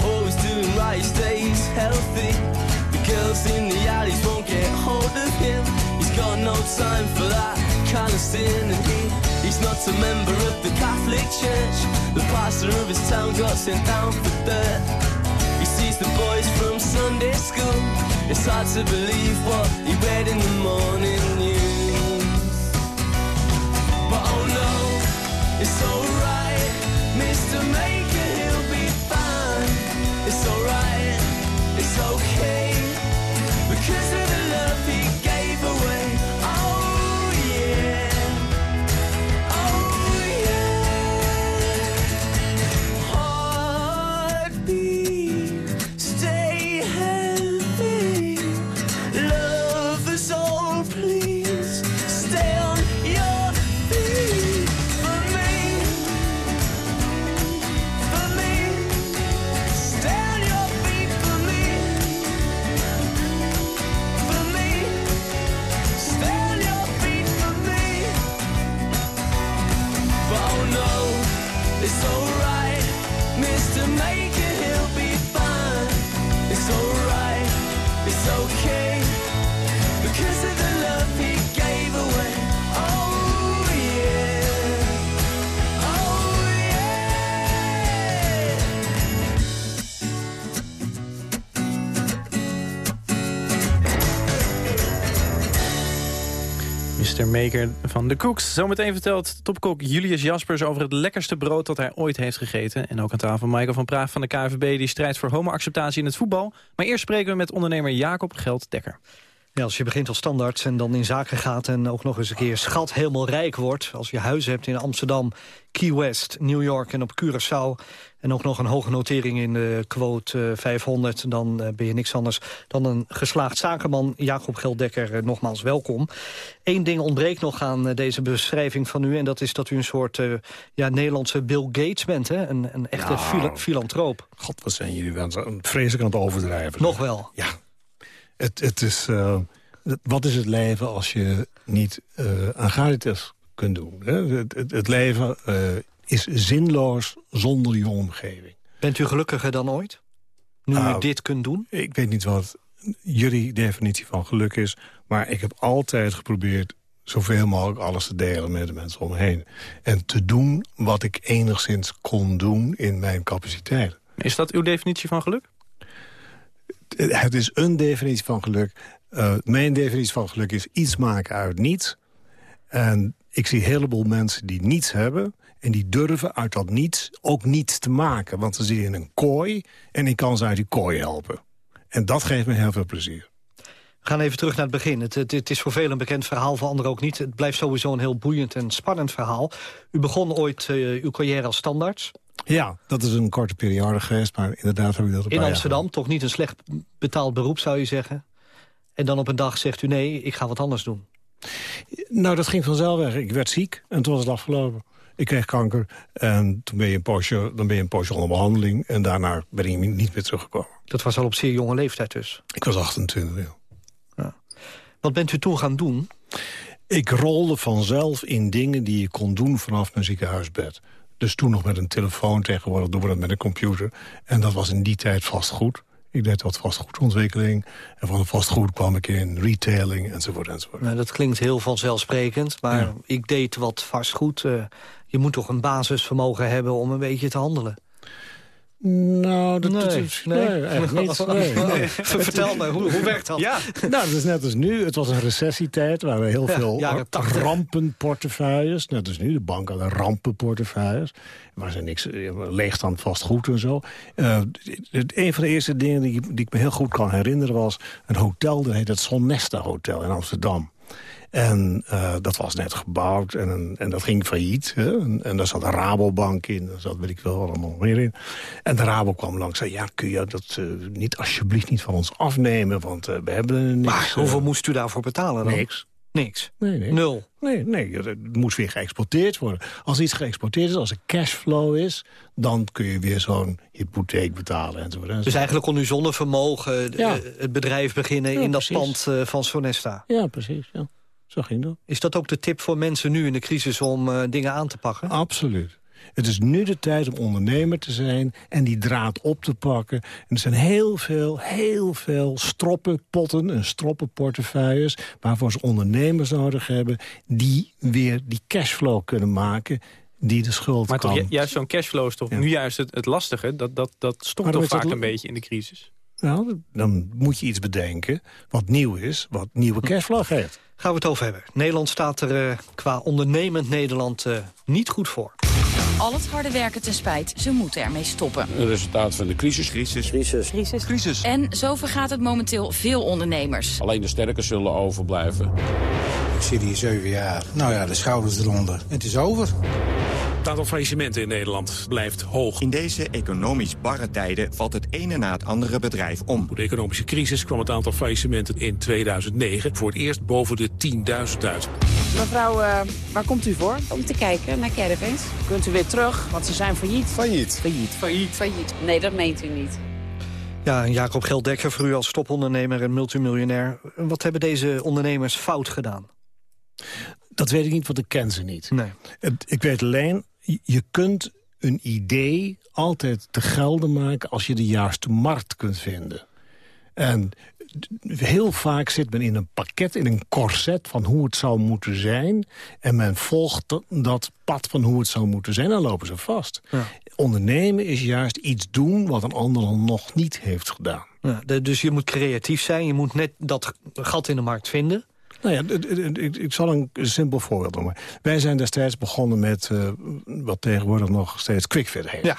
[SPEAKER 15] Always doing right, stays healthy. Girls in the alleys won't get hold of him. He's got no time for that kind of sin. And he, he's not a member of the Catholic Church. The pastor of his town got sent down for dirt. He sees the boys from Sunday school. It's hard to believe what he read in the morning news. But oh no, it's alright, Mr. Maker, he'll be fine. It's alright, it's okay, Maker
[SPEAKER 2] van de Cooks. Zometeen vertelt topkok Julius Jaspers over het lekkerste brood dat hij ooit heeft gegeten. En ook aan tafel Michael van Praag van de KVB die strijdt voor homoacceptatie in het voetbal. Maar eerst spreken we met ondernemer Jacob Gelddekker.
[SPEAKER 3] Ja, als je begint als standaard en dan in zaken gaat... en ook nog eens een keer schat helemaal rijk wordt... als je huizen hebt in Amsterdam, Key West, New York en op Curaçao... en ook nog een hoge notering in de quote eh, 500... dan eh, ben je niks anders dan een geslaagd zakenman. Jacob Gelddekker, eh, nogmaals welkom. Eén ding ontbreekt nog aan eh, deze beschrijving van u... en dat is dat u een soort eh, ja, Nederlandse Bill Gates bent, hè? Een, een echte
[SPEAKER 7] Nou.
[SPEAKER 3] fila- filantroop.
[SPEAKER 7] God, wat zijn jullie wel vreselijk aan het overdrijven.
[SPEAKER 3] Nog wel.
[SPEAKER 7] Ja. Het, het is, eh, het- wat is het leven als je niet eh aan Caritas kunt doen? Hè? Het, het, het leven eh, is zinloos zonder je omgeving.
[SPEAKER 3] Bent u gelukkiger dan ooit? Nu u
[SPEAKER 7] Nou,
[SPEAKER 3] dit kunt doen?
[SPEAKER 7] Ik weet niet wat jullie definitie van geluk is... maar ik heb altijd geprobeerd zoveel mogelijk alles te delen met de mensen om me heen. En te doen wat ik enigszins kon doen in mijn capaciteit.
[SPEAKER 2] Is dat uw definitie van geluk?
[SPEAKER 7] Het is een definitie van geluk. Eh, mijn definitie van geluk is iets maken uit niets. En ik zie een heleboel mensen die niets hebben... en die durven uit dat niets ook niets te maken. Want ze zitten in een kooi en ik kan ze uit die kooi helpen. En dat geeft me heel veel plezier.
[SPEAKER 3] We gaan even terug naar het begin. Het, is voor velen een bekend verhaal, voor anderen ook niet. Het blijft sowieso een heel boeiend en spannend verhaal. U begon ooit eh, uw carrière als standaards.
[SPEAKER 7] Ja, dat is een korte periode geweest, maar inderdaad heb ik dat
[SPEAKER 3] In Amsterdam, toch niet een slecht betaald beroep, zou je zeggen. En dan op een dag zegt u, nee, ik ga wat anders doen.
[SPEAKER 7] Nou, dat ging vanzelf weg. Ik werd ziek en toen was het afgelopen. Ik kreeg kanker en toen ben je een poosje, dan ben je een poosje onder behandeling... en daarna ben ik niet meer teruggekomen.
[SPEAKER 3] Dat was al op zeer jonge leeftijd dus.
[SPEAKER 7] Ik was 28, ja.
[SPEAKER 3] Wat bent u toen gaan doen?
[SPEAKER 7] Ik rolde vanzelf in dingen die je kon doen vanaf mijn ziekenhuisbed. Dus toen nog met een telefoon, tegenwoordig doen we dat met een computer. En dat was in die tijd vastgoed. Ik deed wat vastgoedontwikkeling. En van vastgoed kwam ik in retailing, enzovoort, enzovoort.
[SPEAKER 3] Nou, dat klinkt heel vanzelfsprekend, maar
[SPEAKER 7] Ja.
[SPEAKER 3] ik deed wat vastgoed. eh je moet toch een basisvermogen hebben om een beetje te handelen?
[SPEAKER 7] Nou, dat,
[SPEAKER 3] Nee,
[SPEAKER 7] dat is,
[SPEAKER 3] nee.
[SPEAKER 7] nee, eigenlijk niet. Nee, nee.
[SPEAKER 3] Vertel me, hoe, hoe werkt dat?
[SPEAKER 7] Ja. Nou, dat is net als nu. Het was een recessietijd. Er waren heel
[SPEAKER 3] Ja,
[SPEAKER 7] veel
[SPEAKER 3] jaren 80.
[SPEAKER 7] rampenportefeuilles. Net als nu. De bank hadden rampenportefeuilles. Maar ze niks, leegstand vastgoed en zo. Eh, het- een van de eerste dingen die, ik- die ik me heel goed kan herinneren... was een hotel, dat heet het Sonnesta Hotel in Amsterdam. En eh, dat was net gebouwd en, en dat ging failliet. Hè? En, en daar zat een Rabobank in, daar zat weet ik wel allemaal meer in. En de Rabo kwam langs en zei... ja, kun je dat eh, niet alsjeblieft niet van ons afnemen... want eh, we hebben er niks.
[SPEAKER 3] Maar hoeveel moest u daarvoor betalen dan?
[SPEAKER 7] Niks.
[SPEAKER 3] Niks.
[SPEAKER 7] Nee, nee.
[SPEAKER 3] Nul.
[SPEAKER 7] Nee, nee, het moest weer geëxporteerd worden. Als iets geëxporteerd is, als er cashflow is... dan kun je weer zo'n hypotheek betalen enzovoort. enzovoort.
[SPEAKER 3] Dus eigenlijk kon u zonder vermogen
[SPEAKER 7] Ja.
[SPEAKER 3] het bedrijf beginnen
[SPEAKER 7] Ja,
[SPEAKER 3] in dat
[SPEAKER 7] precies.
[SPEAKER 3] pand van Sonesta.
[SPEAKER 7] Ja, precies. Ja. Zo ging dat.
[SPEAKER 3] Is dat ook de tip voor mensen nu in de crisis om eh, dingen aan te pakken?
[SPEAKER 7] Absoluut. Het is nu de tijd om ondernemer te zijn en die draad op te pakken. En er zijn heel veel, heel veel stroppenpotten en stroppenportefeuilles... waarvoor ze ondernemers nodig hebben... die weer die cashflow kunnen maken die de schuld
[SPEAKER 2] Maar
[SPEAKER 7] kan.
[SPEAKER 2] ju- juist zo'n cashflow is toch nu juist het, het lastige. Dat, dat, dat stopt toch vaak een beetje in de crisis.
[SPEAKER 7] Nou, dan moet je iets bedenken wat nieuw is, wat nieuwe cashflow geeft.
[SPEAKER 3] Gaan we het over hebben. Nederland staat er eh, qua ondernemend Nederland eh, niet goed voor.
[SPEAKER 16] Al het harde werken ten spijt, ze moeten ermee stoppen.
[SPEAKER 17] Een resultaat van de crisis. Crisis. Crisis.
[SPEAKER 16] Crisis.
[SPEAKER 17] Crisis.
[SPEAKER 16] En zo vergaat het momenteel veel ondernemers.
[SPEAKER 17] Alleen de sterken zullen overblijven.
[SPEAKER 18] Ik zit hier zeven jaar. Nou ja, de schouders eronder. Het is over.
[SPEAKER 19] Het aantal faillissementen in Nederland blijft hoog.
[SPEAKER 20] In deze economisch barre tijden valt het ene na het andere bedrijf om.
[SPEAKER 19] Door de economische crisis kwam het aantal faillissementen in 2009 voor het eerst boven de 10.000 uit.
[SPEAKER 21] Mevrouw, eh, waar komt u voor? Om te kijken naar caravans. Kunt u weer terug, want ze zijn failliet. Failliet. Failliet. Failliet. Failliet. Nee, dat meent u niet.
[SPEAKER 3] Ja, en Jacob Gelddekker, voor u als topondernemer en multimiljonair. Wat hebben deze ondernemers fout gedaan?
[SPEAKER 7] Dat weet ik niet, want ik ken ze niet.
[SPEAKER 3] Nee.
[SPEAKER 7] Ik weet alleen, je- kunt een idee altijd te gelden maken... als je de juiste markt kunt vinden. En heel vaak zit men in een pakket, in een corset... van hoe het zou moeten zijn. En men volgt dat, pad van hoe het zou moeten zijn. Dan lopen ze vast. Ondernemen is juist iets doen wat een ander nog niet heeft gedaan.
[SPEAKER 3] Ja, dus je moet creatief zijn, je moet net dat gat in de markt vinden.
[SPEAKER 7] Nou ja, ik, ik zal een simpel voorbeeld noemen. Wij zijn destijds begonnen met eh, wat tegenwoordig nog steeds quickfit heet.
[SPEAKER 3] Ja.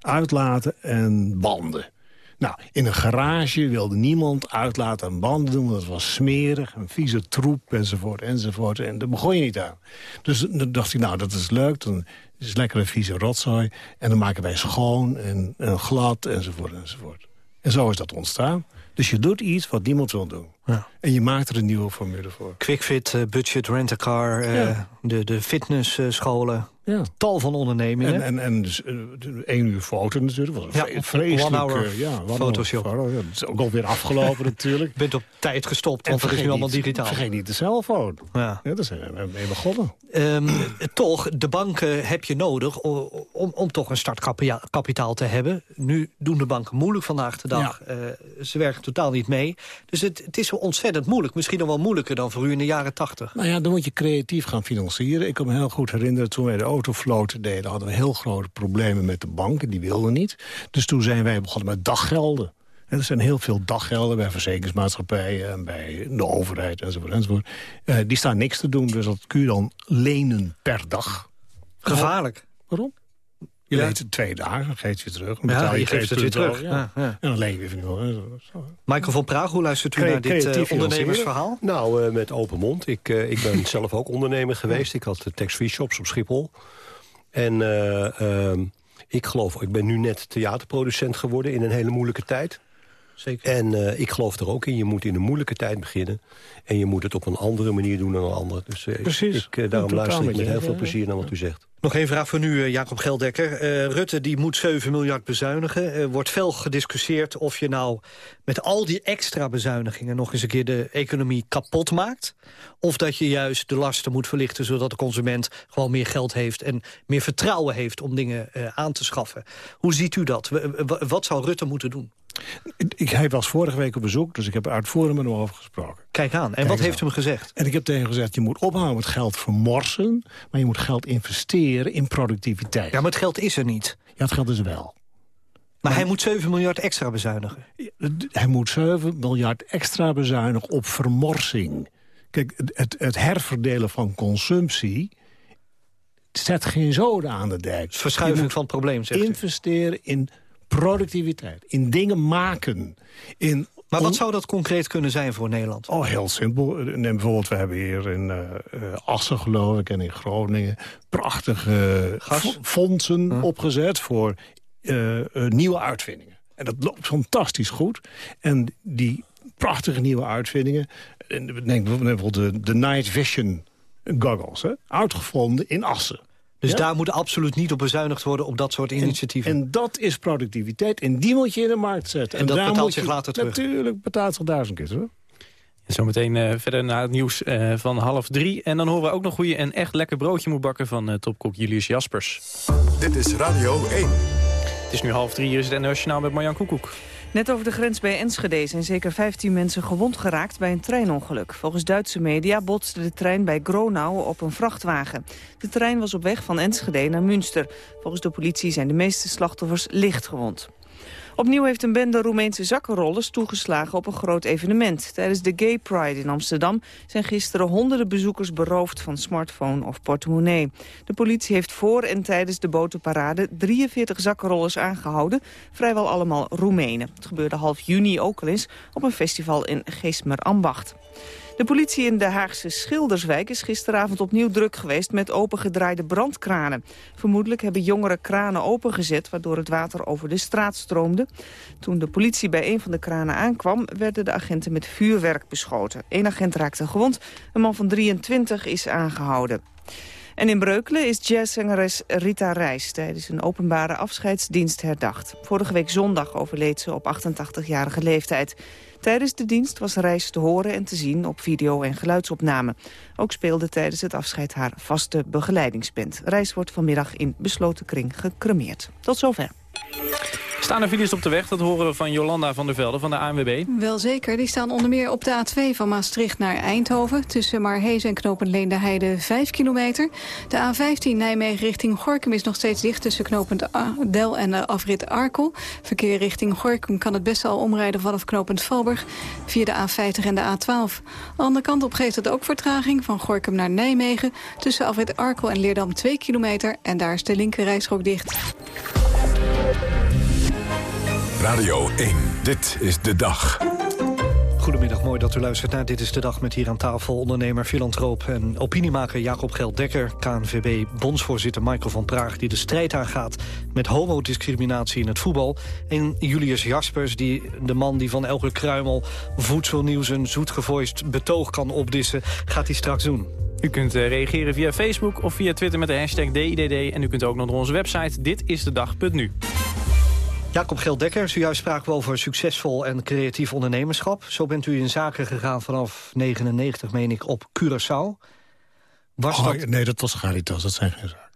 [SPEAKER 7] Uitlaten en banden. Nou, in een garage wilde niemand uitlaten en banden doen... want dat was smerig, een vieze troep, enzovoort, enzovoort. En daar begon je niet aan. Dus dan dacht ik, nou, dat is leuk, dan is het lekker een vieze rotzooi... en dan maken wij schoon en, en glad, enzovoort, enzovoort. En zo is dat ontstaan. Dus je doet iets wat niemand wil doen. En je maakt er een nieuwe formule voor.
[SPEAKER 3] Quickfit, eh, budget, rent-a-car, eh,
[SPEAKER 7] Ja.
[SPEAKER 3] de, de fitnessscholen.
[SPEAKER 7] Ja.
[SPEAKER 3] Tal van ondernemingen.
[SPEAKER 7] En, en, en dus, eh, één uur foto natuurlijk. was een
[SPEAKER 3] Ja,
[SPEAKER 7] vre- vreselijk.
[SPEAKER 3] one hour
[SPEAKER 7] ja, hour
[SPEAKER 3] Photoshop.
[SPEAKER 7] Ja, dat is ook alweer afgelopen natuurlijk.
[SPEAKER 3] Je bent op tijd gestopt, want het is nu allemaal digitaal.
[SPEAKER 7] Vergeet niet de cellfoon.
[SPEAKER 3] Ja.
[SPEAKER 7] Ja, daar zijn we mee begonnen.
[SPEAKER 3] Ehm, toch, de banken heb je nodig om, om toch een startkapitaal te hebben. Nu doen de banken moeilijk vandaag de dag. Eh, ze werken totaal niet mee. Dus het, het is ontzettend moeilijk. Misschien nog wel moeilijker dan voor u in de jaren tachtig.
[SPEAKER 7] Nou ja, dan moet je creatief gaan financieren. Ik kan me heel goed herinneren, toen wij de autofloten deden... hadden we heel grote problemen met de banken, die wilden niet. Dus toen zijn wij begonnen met daggelden. En er zijn heel veel daggelden bij verzekeringsmaatschappijen... en bij de overheid enzovoort. enzovoort. Eh, die staan niks te doen, dus dat kun je dan lenen per dag.
[SPEAKER 3] Gevaarlijk.
[SPEAKER 7] Waarom? Je
[SPEAKER 3] Ja.
[SPEAKER 7] leent het twee dagen, dan geef je het terug. Dan
[SPEAKER 3] Ja,
[SPEAKER 7] betaal
[SPEAKER 3] je geeft het weer terug. Ja, ja.
[SPEAKER 7] En dan leen je weer van nieuw.
[SPEAKER 3] Michael van Praag, hoe luistert u naar dit eh, ondernemersverhaal?
[SPEAKER 6] Nou, eh, met open mond. Ik, eh, ik ben zelf ook ondernemer geweest. Ik had de tax-free shops op Schiphol. En eh, ehm, ik geloof, ik ben nu net theaterproducent geworden in een hele moeilijke tijd.
[SPEAKER 3] Zeker.
[SPEAKER 6] En eh, ik geloof er ook in, je moet in een moeilijke tijd beginnen. En je moet het op een andere manier doen dan een ander. Dus eh,
[SPEAKER 3] Precies.
[SPEAKER 6] ik, eh, daarom luister ik
[SPEAKER 3] met
[SPEAKER 6] heel veel plezier naar wat u zegt.
[SPEAKER 3] Nog één vraag voor u, eh, Jacob Geldekker. Eh, Rutte die moet 7 miljard bezuinigen. Er wordt veel gediscussieerd of je nou met al die extra bezuinigingen... nog eens een keer de economie kapot maakt. Of dat je juist de lasten moet verlichten... zodat de consument gewoon meer geld heeft en meer vertrouwen heeft... om dingen eh, aan te schaffen. Hoe ziet u dat? Wat zou Rutte moeten doen?
[SPEAKER 7] Ik, hij was vorige week op bezoek, dus ik heb uitvoerig met hem over gesproken.
[SPEAKER 3] Kijk aan. En
[SPEAKER 7] Kijk
[SPEAKER 3] wat heeft hem gezegd?
[SPEAKER 7] En ik heb tegen hem gezegd, je moet ophouden met geld vermorsen... maar je moet geld investeren in productiviteit.
[SPEAKER 3] Ja, maar het geld is er niet.
[SPEAKER 7] Ja, het geld is er wel.
[SPEAKER 3] Maar hij moet 7 miljard extra bezuinigen.
[SPEAKER 7] Hij moet 7 miljard extra bezuinigen op vermorsing. Kijk, het, het herverdelen van consumptie zet geen zoden aan de dijk.
[SPEAKER 3] Verschuiving van het probleem, zegt u.
[SPEAKER 7] Investeren in productiviteit, in dingen maken. In
[SPEAKER 3] maar wat zou dat concreet kunnen zijn voor Nederland?
[SPEAKER 7] Oh, heel simpel. Neem bijvoorbeeld, we hebben hier in uh, Assen, geloof ik, en in Groningen... prachtige fondsen opgezet voor uh, nieuwe uitvindingen. En dat loopt fantastisch goed. En die prachtige nieuwe uitvindingen... Denk bijvoorbeeld de, de Night Vision goggles, hè, uitgevonden in Assen.
[SPEAKER 3] Dus daar moet absoluut niet op bezuinigd worden op dat soort initiatieven.
[SPEAKER 7] En, dat is productiviteit en die moet je in de markt zetten.
[SPEAKER 3] En, en dat
[SPEAKER 7] daar
[SPEAKER 3] betaalt zich later terug.
[SPEAKER 7] Natuurlijk betaalt zich duizend keer terug.
[SPEAKER 2] Zometeen uh, verder naar het nieuws uh, van half drie. En dan horen we ook nog hoe je een echt lekker broodje moet bakken... van uh, topkok Julius Jaspers.
[SPEAKER 1] Dit is Radio 1.
[SPEAKER 2] Het is nu half drie, hier is het Nationaal met Marjan Koekoek.
[SPEAKER 4] Net over de grens bij Enschede zijn zeker 15 mensen gewond geraakt bij een treinongeluk. Volgens Duitse media botste de trein bij Gronau op een vrachtwagen. De trein was op weg van Enschede naar Münster. Volgens de politie zijn de meeste slachtoffers licht gewond. Opnieuw heeft een bende Roemeense zakkenrollers toegeslagen op een groot evenement. Tijdens de Gay Pride in Amsterdam zijn gisteren honderden bezoekers beroofd van smartphone of portemonnee. De politie heeft voor en tijdens de botenparade 43 zakkenrollers aangehouden, vrijwel allemaal Roemenen. Het gebeurde half juni ook al eens op een festival in Geesmer-Ambacht. De politie in de Haagse Schilderswijk is gisteravond opnieuw druk geweest met opengedraaide brandkranen. Vermoedelijk hebben jongeren kranen opengezet waardoor het water over de straat stroomde. Toen de politie bij een van de kranen aankwam werden de agenten met vuurwerk beschoten. Eén agent raakte gewond, een man van 23 is aangehouden. En in Breukelen is jazzzangeres Rita Reis tijdens een openbare afscheidsdienst herdacht. Vorige week zondag overleed ze op 88-jarige leeftijd. Tijdens de dienst was Reis te horen en te zien op video- en geluidsopname. Ook speelde tijdens het afscheid haar vaste begeleidingsband. Reis wordt vanmiddag in besloten kring gecremeerd. Tot zover.
[SPEAKER 2] Staan er files op de weg? Dat horen we van Jolanda van der Velde van de ANWB.
[SPEAKER 22] Wel zeker. Die staan onder meer op de A2 van Maastricht naar Eindhoven. Tussen Marhees en knopen Leende Heide 5 kilometer. De A15 Nijmegen richting Gorkum is nog steeds dicht... tussen knopend Del en de afrit Arkel. Verkeer richting Gorkum kan het best al omrijden vanaf knopend Valburg... via de A50 en de A12. andere kant op geeft het ook vertraging van Gorkum naar Nijmegen... tussen afrit Arkel en Leerdam 2 kilometer. En daar is de linker dicht.
[SPEAKER 1] Radio 1, dit is de dag.
[SPEAKER 3] Goedemiddag, mooi dat u luistert naar Dit is de Dag... met hier aan tafel ondernemer, filantroop en opiniemaker Jacob Gelddekker... KNVB-bondsvoorzitter Michael van Praag... die de strijd aangaat met homodiscriminatie in het voetbal... en Julius Jaspers, die, de man die van elke kruimel... voedselnieuws een zoetgevoist betoog kan opdissen... gaat hij straks doen.
[SPEAKER 2] U kunt uh, reageren via Facebook of via Twitter met de hashtag DIDD... en u kunt ook naar onze website ditistedag.nu.
[SPEAKER 3] Jacob Geldekker, zojuist spraken we over succesvol en creatief ondernemerschap. Zo bent u in zaken gegaan vanaf 99, meen ik, op Curaçao.
[SPEAKER 7] Was oh, dat... Nee, dat was Garitas, dat zijn geen zaken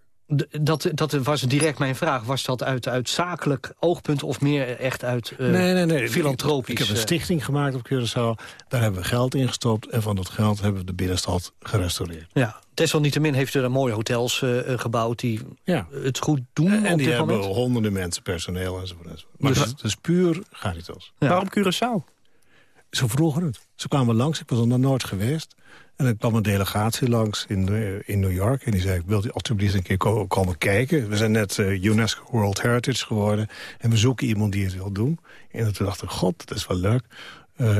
[SPEAKER 3] dat, dat was direct mijn vraag. Was dat uit, uit zakelijk oogpunt of meer echt uit uh, nee, nee, nee. filantropisch?
[SPEAKER 7] Ik, heb een stichting gemaakt op Curaçao. Daar hebben we geld in gestopt. En van dat geld hebben we de binnenstad gerestaureerd.
[SPEAKER 3] Ja, desalniettemin heeft u er mooie hotels uh, gebouwd... die ja. het goed doen
[SPEAKER 7] En,
[SPEAKER 3] op
[SPEAKER 7] die
[SPEAKER 3] dit
[SPEAKER 7] hebben
[SPEAKER 3] moment.
[SPEAKER 7] honderden mensen, personeel enzovoort. enzovoort. Maar dus, het is puur Garitas.
[SPEAKER 2] Ja. Waarom Curaçao?
[SPEAKER 7] Ze vroegen het. Ze kwamen langs, ik was er nog nooit geweest. En dan kwam een delegatie langs in, de, in New York. En die zei, wilt u alsjeblieft een keer komen kijken? We zijn net uh, UNESCO World Heritage geworden. En we zoeken iemand die het wil doen. En toen dacht ik, god, dat is wel leuk. Uh,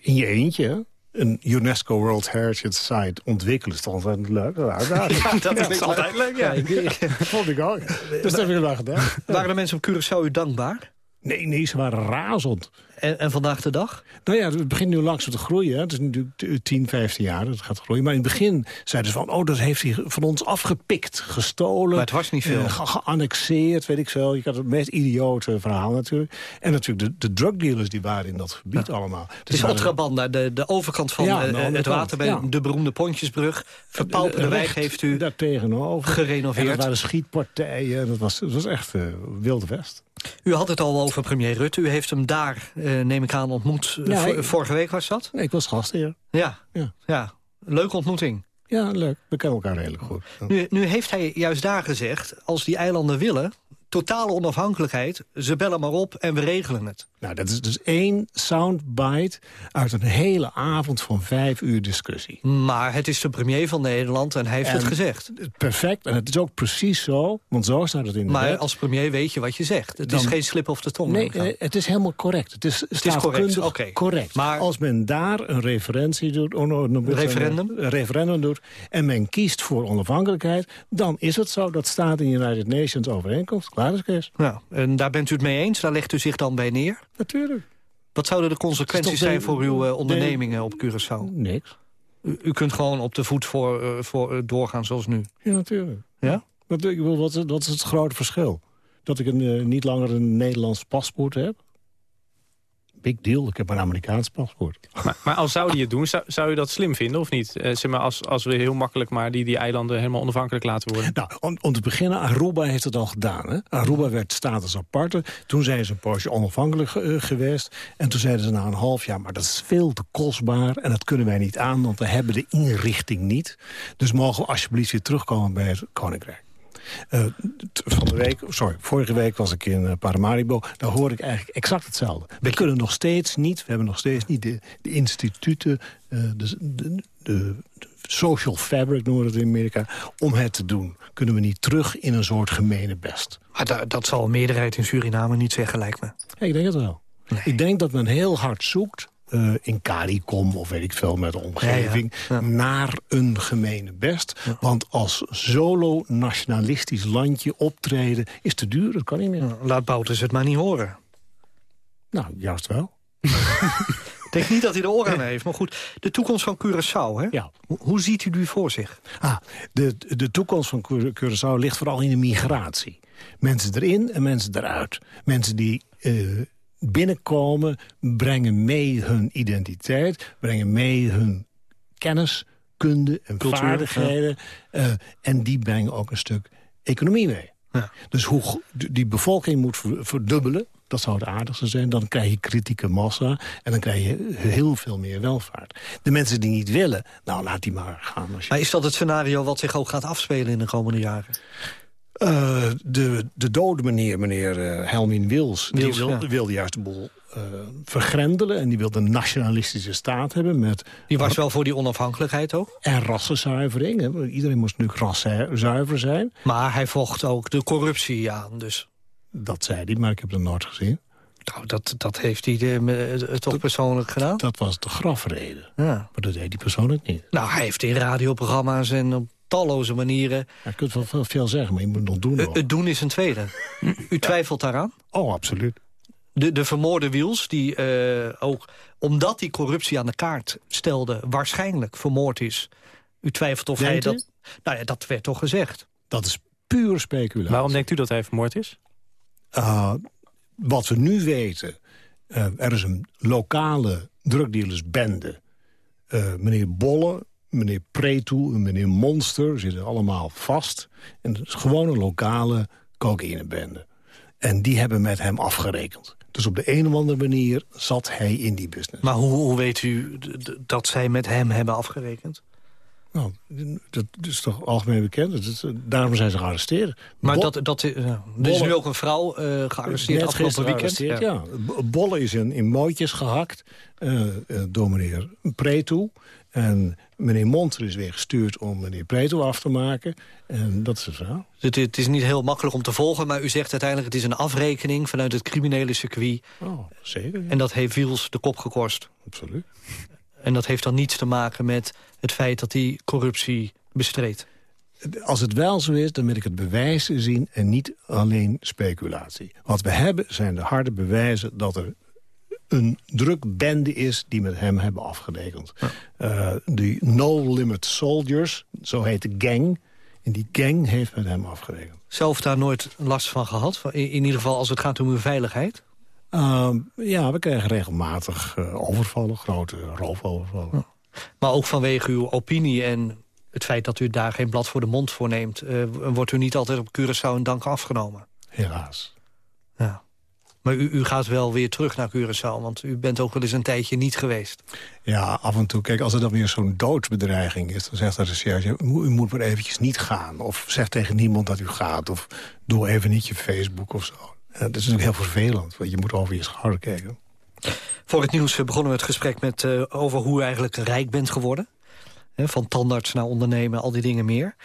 [SPEAKER 7] in je eentje, een UNESCO World Heritage Site ontwikkelen is altijd leuk. Ja,
[SPEAKER 3] dat is altijd leuk, ja.
[SPEAKER 7] Vond ik ook. Dus dat heb ik wel gedaan.
[SPEAKER 3] Waren de mensen op Curaçao u dankbaar?
[SPEAKER 7] Nee, nee, ze waren razend.
[SPEAKER 3] En, en, vandaag de dag?
[SPEAKER 7] Nou ja, het begint nu langzaam te groeien. Hè. Het is nu 10, 15 jaar dat het gaat groeien. Maar in het begin zeiden ze van... oh, dat heeft hij van ons afgepikt, gestolen. Maar
[SPEAKER 3] het was niet veel.
[SPEAKER 7] Uh, geannexeerd, weet ik veel. Je had het meest idiote verhaal natuurlijk. En natuurlijk de, de drugdealers die waren in dat gebied allemaal.
[SPEAKER 3] Het is Otrabanda, de, de overkant van ja, uh, het water... bij de beroemde Pontjesbrug. Verpauperde wijk heeft u
[SPEAKER 7] daar tegenover.
[SPEAKER 3] gerenoveerd. En
[SPEAKER 7] dat waren schietpartijen. Dat was, dat was echt uh, wilde west.
[SPEAKER 3] U had het al over premier Rutte. U heeft hem daar, uh, neem ik aan, ontmoet. Ja, vorige week was dat?
[SPEAKER 7] Nee, ik was gastheer.
[SPEAKER 3] Ja, ja. ja. leuke ontmoeting.
[SPEAKER 7] Ja, leuk. We kennen elkaar redelijk goed.
[SPEAKER 3] Nu, nu heeft hij juist daar gezegd... als die eilanden willen, totale onafhankelijkheid. Ze bellen maar op en we regelen het.
[SPEAKER 7] Nou, dat is dus één soundbite uit een hele avond van vijf uur discussie.
[SPEAKER 3] Maar het is de premier van Nederland en hij heeft
[SPEAKER 7] En
[SPEAKER 3] het gezegd.
[SPEAKER 7] Perfect, en het is ook precies zo, want zo staat het in de
[SPEAKER 3] Maar
[SPEAKER 7] wet.
[SPEAKER 3] als premier weet je wat je zegt. Het
[SPEAKER 7] Dan-
[SPEAKER 3] is geen slip of de tong.
[SPEAKER 7] Nee, eh, het is helemaal correct. Het is,
[SPEAKER 3] is correct,
[SPEAKER 7] correct. Maar als men daar een referentie doet, oh, no, no,
[SPEAKER 3] Referendum?
[SPEAKER 7] een referendum doet, en men kiest voor onafhankelijkheid, dan is het zo. Dat staat in de United Nations overeenkomst. Kees.
[SPEAKER 3] Ja, en daar bent u het mee eens? Daar legt u zich dan bij neer?
[SPEAKER 7] Natuurlijk.
[SPEAKER 3] Wat zouden de consequenties zijn voor uw eh,
[SPEAKER 7] de-
[SPEAKER 3] ondernemingen op Curaçao?
[SPEAKER 7] Niks.
[SPEAKER 3] U, u kunt gewoon op de voet voor, eh, voor eh, doorgaan zoals nu.
[SPEAKER 7] Ja, natuurlijk.
[SPEAKER 3] Ja?
[SPEAKER 7] Wat, ik bedoel, wat, wat is het grote verschil? Dat ik een, niet langer een Nederlands paspoort heb? Big deal, ik heb een Amerikaans paspoort.
[SPEAKER 2] Maar, maar als zou die het doen, zou, zou u dat slim vinden of niet? Eh, zeg maar als, als we heel makkelijk maar die, die eilanden helemaal onafhankelijk laten worden.
[SPEAKER 7] Nou, om, om te beginnen, Aruba heeft het al gedaan. Hè? Aruba werd status aparte. Toen zijn ze een poosje onafhankelijk eh, geweest. En toen zeiden ze na een half jaar, maar dat is veel te kostbaar... en dat kunnen wij niet aan, want we hebben de inrichting niet. Dus mogen we alsjeblieft weer terugkomen bij het Koninkrijk. Eh, van de week, sorry, vorige week was ik in eh, Paramaribo. Daar hoor ik eigenlijk exact hetzelfde. We kunnen nog steeds niet, we hebben nog steeds niet de, de instituten, eh, de, de, social fabric noemen we het in Amerika, om het te doen. Kunnen we niet terug in een soort gemene best.
[SPEAKER 3] Maar da- dat zal een meerderheid in Suriname niet zeggen, lijkt me.
[SPEAKER 7] Ja, ik denk het wel. Ik denk dat men heel hard zoekt eh, in CARICOM of weet ik veel met de omgeving... naar een gemene best. Want als solo-nationalistisch landje optreden is te duur. Dat kan niet meer.
[SPEAKER 3] Laat Bouters het maar niet horen.
[SPEAKER 7] Nou, juist wel.
[SPEAKER 3] Ik denk niet dat hij de oren aan heeft. Maar goed, de toekomst van Curaçao, hè?
[SPEAKER 7] Ja.
[SPEAKER 3] Hoe, hoe ziet u die voor zich?
[SPEAKER 7] Ah, de, de toekomst van Cura- Curaçao ligt vooral in de migratie. Mensen erin en mensen eruit. Mensen die eh, binnenkomen, brengen mee hun identiteit... brengen mee hun kennis, kunde en
[SPEAKER 3] Cultuur,
[SPEAKER 7] vaardigheden. eh, en die brengen ook een stuk economie mee. Dus hoe, die bevolking moet ver- verdubbelen. Dat zou het aardigste zijn. Dan krijg je kritieke massa. En dan krijg je heel veel meer welvaart. De mensen die niet willen, nou laat die maar gaan. Als je...
[SPEAKER 3] Maar is dat het scenario wat zich ook gaat afspelen in de komende jaren?
[SPEAKER 7] Eh, de, de dode meneer, meneer eh, Helmin Wils,
[SPEAKER 3] Wils,
[SPEAKER 7] die
[SPEAKER 3] ja.
[SPEAKER 7] wilde juist de boel eh, vergrendelen. En die wilde een nationalistische staat hebben met...
[SPEAKER 3] Die was wel voor die onafhankelijkheid ook?
[SPEAKER 7] En rassenzuivering. Hè. Iedereen moest nu raszuiver zijn.
[SPEAKER 3] Maar hij vocht ook de corruptie aan, dus...
[SPEAKER 7] Dat zei hij, maar ik heb het nooit gezien.
[SPEAKER 3] Nou, dat, dat heeft hij eh, me- eh, toch persoonlijk gedaan?
[SPEAKER 7] Dat was de grafrede.
[SPEAKER 3] Ja.
[SPEAKER 7] Maar dat deed hij persoonlijk niet.
[SPEAKER 3] Nou, hij heeft in radioprogramma's en op talloze manieren...
[SPEAKER 7] Je kunt wel veel, veel zeggen, maar je moet het nog doen.
[SPEAKER 3] Eh, het doen is een tweede. U twijfelt daaraan?
[SPEAKER 7] Oh, absoluut.
[SPEAKER 3] De, de vermoorde Wiels, die eh, ook omdat hij corruptie aan de kaart stelde... waarschijnlijk vermoord is. U twijfelt of hij
[SPEAKER 7] u?
[SPEAKER 3] dat... Nou ja, dat werd toch gezegd.
[SPEAKER 7] Dat is puur speculatie.
[SPEAKER 2] Waarom denkt u dat hij vermoord is?
[SPEAKER 7] Uh, wat we nu weten, uh, er is een lokale drugdealersbende. Uh, meneer Bolle, meneer Pretu en meneer Monster zitten allemaal vast. En het is gewoon een lokale cocaïnebende. En die hebben met hem afgerekend. Dus op de een of andere manier zat hij in die business.
[SPEAKER 3] Maar hoe, hoe weet u dat zij met hem hebben afgerekend?
[SPEAKER 7] Nou, dat is toch algemeen bekend. Dat is, daarom zijn ze gearresteerd.
[SPEAKER 3] Maar
[SPEAKER 7] Bo-
[SPEAKER 3] dat, dat, uh, er is nu ook een vrouw uh, gearresteerd
[SPEAKER 7] Net
[SPEAKER 3] afgelopen weekend.
[SPEAKER 7] ja. B- Bolle is in, in mootjes gehakt uh, uh, door meneer Preto. En meneer Monter is weer gestuurd om meneer Preto af te maken. En dat is het verhaal.
[SPEAKER 3] Het, het is niet heel makkelijk om te volgen, maar u zegt uiteindelijk... het is een afrekening vanuit het criminele circuit.
[SPEAKER 7] Oh, zeker. Ja.
[SPEAKER 3] En dat heeft Wiels de kop gekost.
[SPEAKER 7] Absoluut.
[SPEAKER 3] En dat heeft dan niets te maken met het feit dat hij corruptie bestreed.
[SPEAKER 7] Als het wel zo is, dan wil ik het bewijs zien en niet alleen speculatie. Wat we hebben zijn de harde bewijzen dat er een drukbende is die met hem hebben afgerekend. Ja. Uh, de No Limit Soldiers, zo heet de gang. En die gang heeft met hem afgerekend.
[SPEAKER 3] Zelf daar nooit last van gehad? In, in ieder geval als het gaat om uw veiligheid?
[SPEAKER 7] Uh, ja, we krijgen regelmatig uh, overvallen, grote roofovervallen. Ja.
[SPEAKER 3] Maar ook vanwege uw opinie en het feit dat u daar geen blad voor de mond voor neemt... Uh, wordt u niet altijd op Curaçao een dank afgenomen?
[SPEAKER 7] Helaas.
[SPEAKER 3] Ja. Maar u, u gaat wel weer terug naar Curaçao, want u bent ook wel eens een tijdje niet geweest.
[SPEAKER 7] Ja, af en toe. Kijk, als er dan weer zo'n doodsbedreiging is... dan zegt de recherche, u moet- maar eventjes niet gaan. Of zeg tegen niemand dat u gaat. Of doe even niet je Facebook of zo. Ja, dat is natuurlijk heel vervelend, want je moet over je schouder kijken.
[SPEAKER 3] Voor het nieuws begonnen we het gesprek met eh, over hoe u eigenlijk rijk bent geworden. Van tandarts naar ondernemen, al die dingen meer.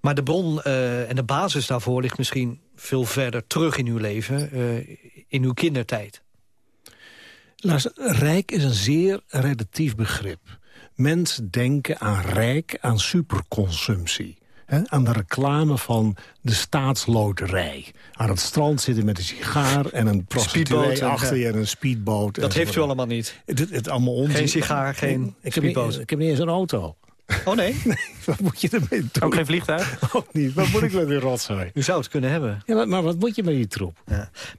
[SPEAKER 3] Maar de bron eh, en de basis daarvoor ligt misschien veel verder terug in uw leven. eh, in uw kindertijd.
[SPEAKER 7] Luister, rijk is een zeer relatief begrip. Mensen denken aan rijk, aan superconsumptie. Aan de reclame van de staatsloterij. Aan het strand zitten met een sigaar en een prostituee
[SPEAKER 3] Speedboot
[SPEAKER 7] achter je en een speedboot.
[SPEAKER 3] Dat heeft u allemaal niet.
[SPEAKER 7] Het, het, allemaal onzin.
[SPEAKER 3] Geen sigaar, geen
[SPEAKER 7] ik heb, niet,
[SPEAKER 3] speedboot.
[SPEAKER 7] ik heb niet eens een auto.
[SPEAKER 3] Oh nee?
[SPEAKER 7] Wat moet je ermee doen?
[SPEAKER 2] Ook geen vliegtuig?
[SPEAKER 7] Ook niet. Wat moet ik met die rotzooi?
[SPEAKER 3] U zou het kunnen hebben.
[SPEAKER 7] Ja, maar, maar wat moet je met die troep?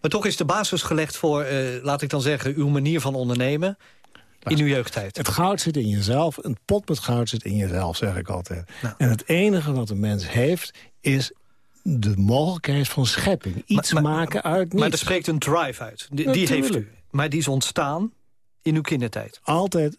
[SPEAKER 3] Maar toch is de basis gelegd voor, eh, laat ik dan zeggen... uw manier van ondernemen in uw jeugdtijd.
[SPEAKER 7] Het goud zit in jezelf. Een pot met goud zit in jezelf, zeg ik altijd. En het enige wat een mens heeft, is de mogelijkheid van schepping. Iets maken uit niets.
[SPEAKER 3] Maar er spreekt een drive uit. Die, die heeft u. Maar die is ontstaan in uw kindertijd.
[SPEAKER 7] Altijd,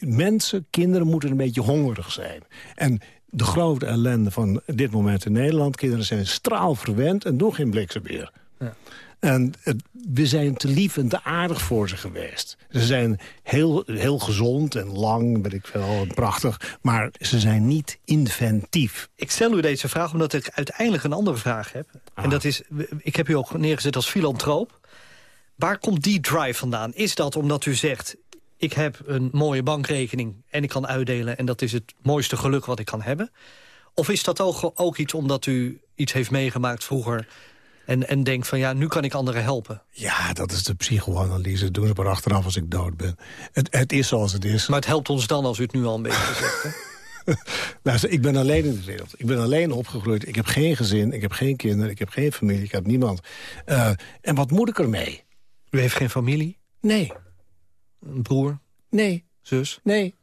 [SPEAKER 7] mensen, kinderen moeten een beetje hongerig zijn. En de grote ellende van dit moment in Nederland... kinderen zijn straalverwend en doen geen bliksembeer.
[SPEAKER 3] Ja.
[SPEAKER 7] En het- we zijn te lief en te aardig voor ze geweest. Ze zijn heel, heel gezond en lang, weet ik en prachtig. Maar ze zijn niet inventief.
[SPEAKER 3] Ik stel u deze vraag omdat ik uiteindelijk een andere vraag heb.
[SPEAKER 7] Ah.
[SPEAKER 3] En dat is, ik heb u ook neergezet als filantroop. Waar komt die drive vandaan? Is dat omdat u zegt, ik heb een mooie bankrekening... en ik kan uitdelen en dat is het mooiste geluk wat ik kan hebben? Of is dat ook, ook iets omdat u iets heeft meegemaakt vroeger... En, en denkt van ja, nu kan ik anderen helpen?
[SPEAKER 7] Ja, dat is de psychoanalyse. Dat doen ze maar achteraf als ik dood ben. Het, het is zoals het is.
[SPEAKER 3] Maar het helpt ons dan als u het nu al een beetje zegt. Hè?
[SPEAKER 7] Luister, ik ben alleen in de wereld. Ik ben alleen opgegroeid. Ik heb geen gezin, ik heb geen kinderen, ik heb geen familie, ik heb niemand. Eh, en wat moet ik ermee?
[SPEAKER 3] U heeft geen familie?
[SPEAKER 7] Nee.
[SPEAKER 3] Een broer?
[SPEAKER 7] Nee.
[SPEAKER 3] Zus?
[SPEAKER 7] Nee.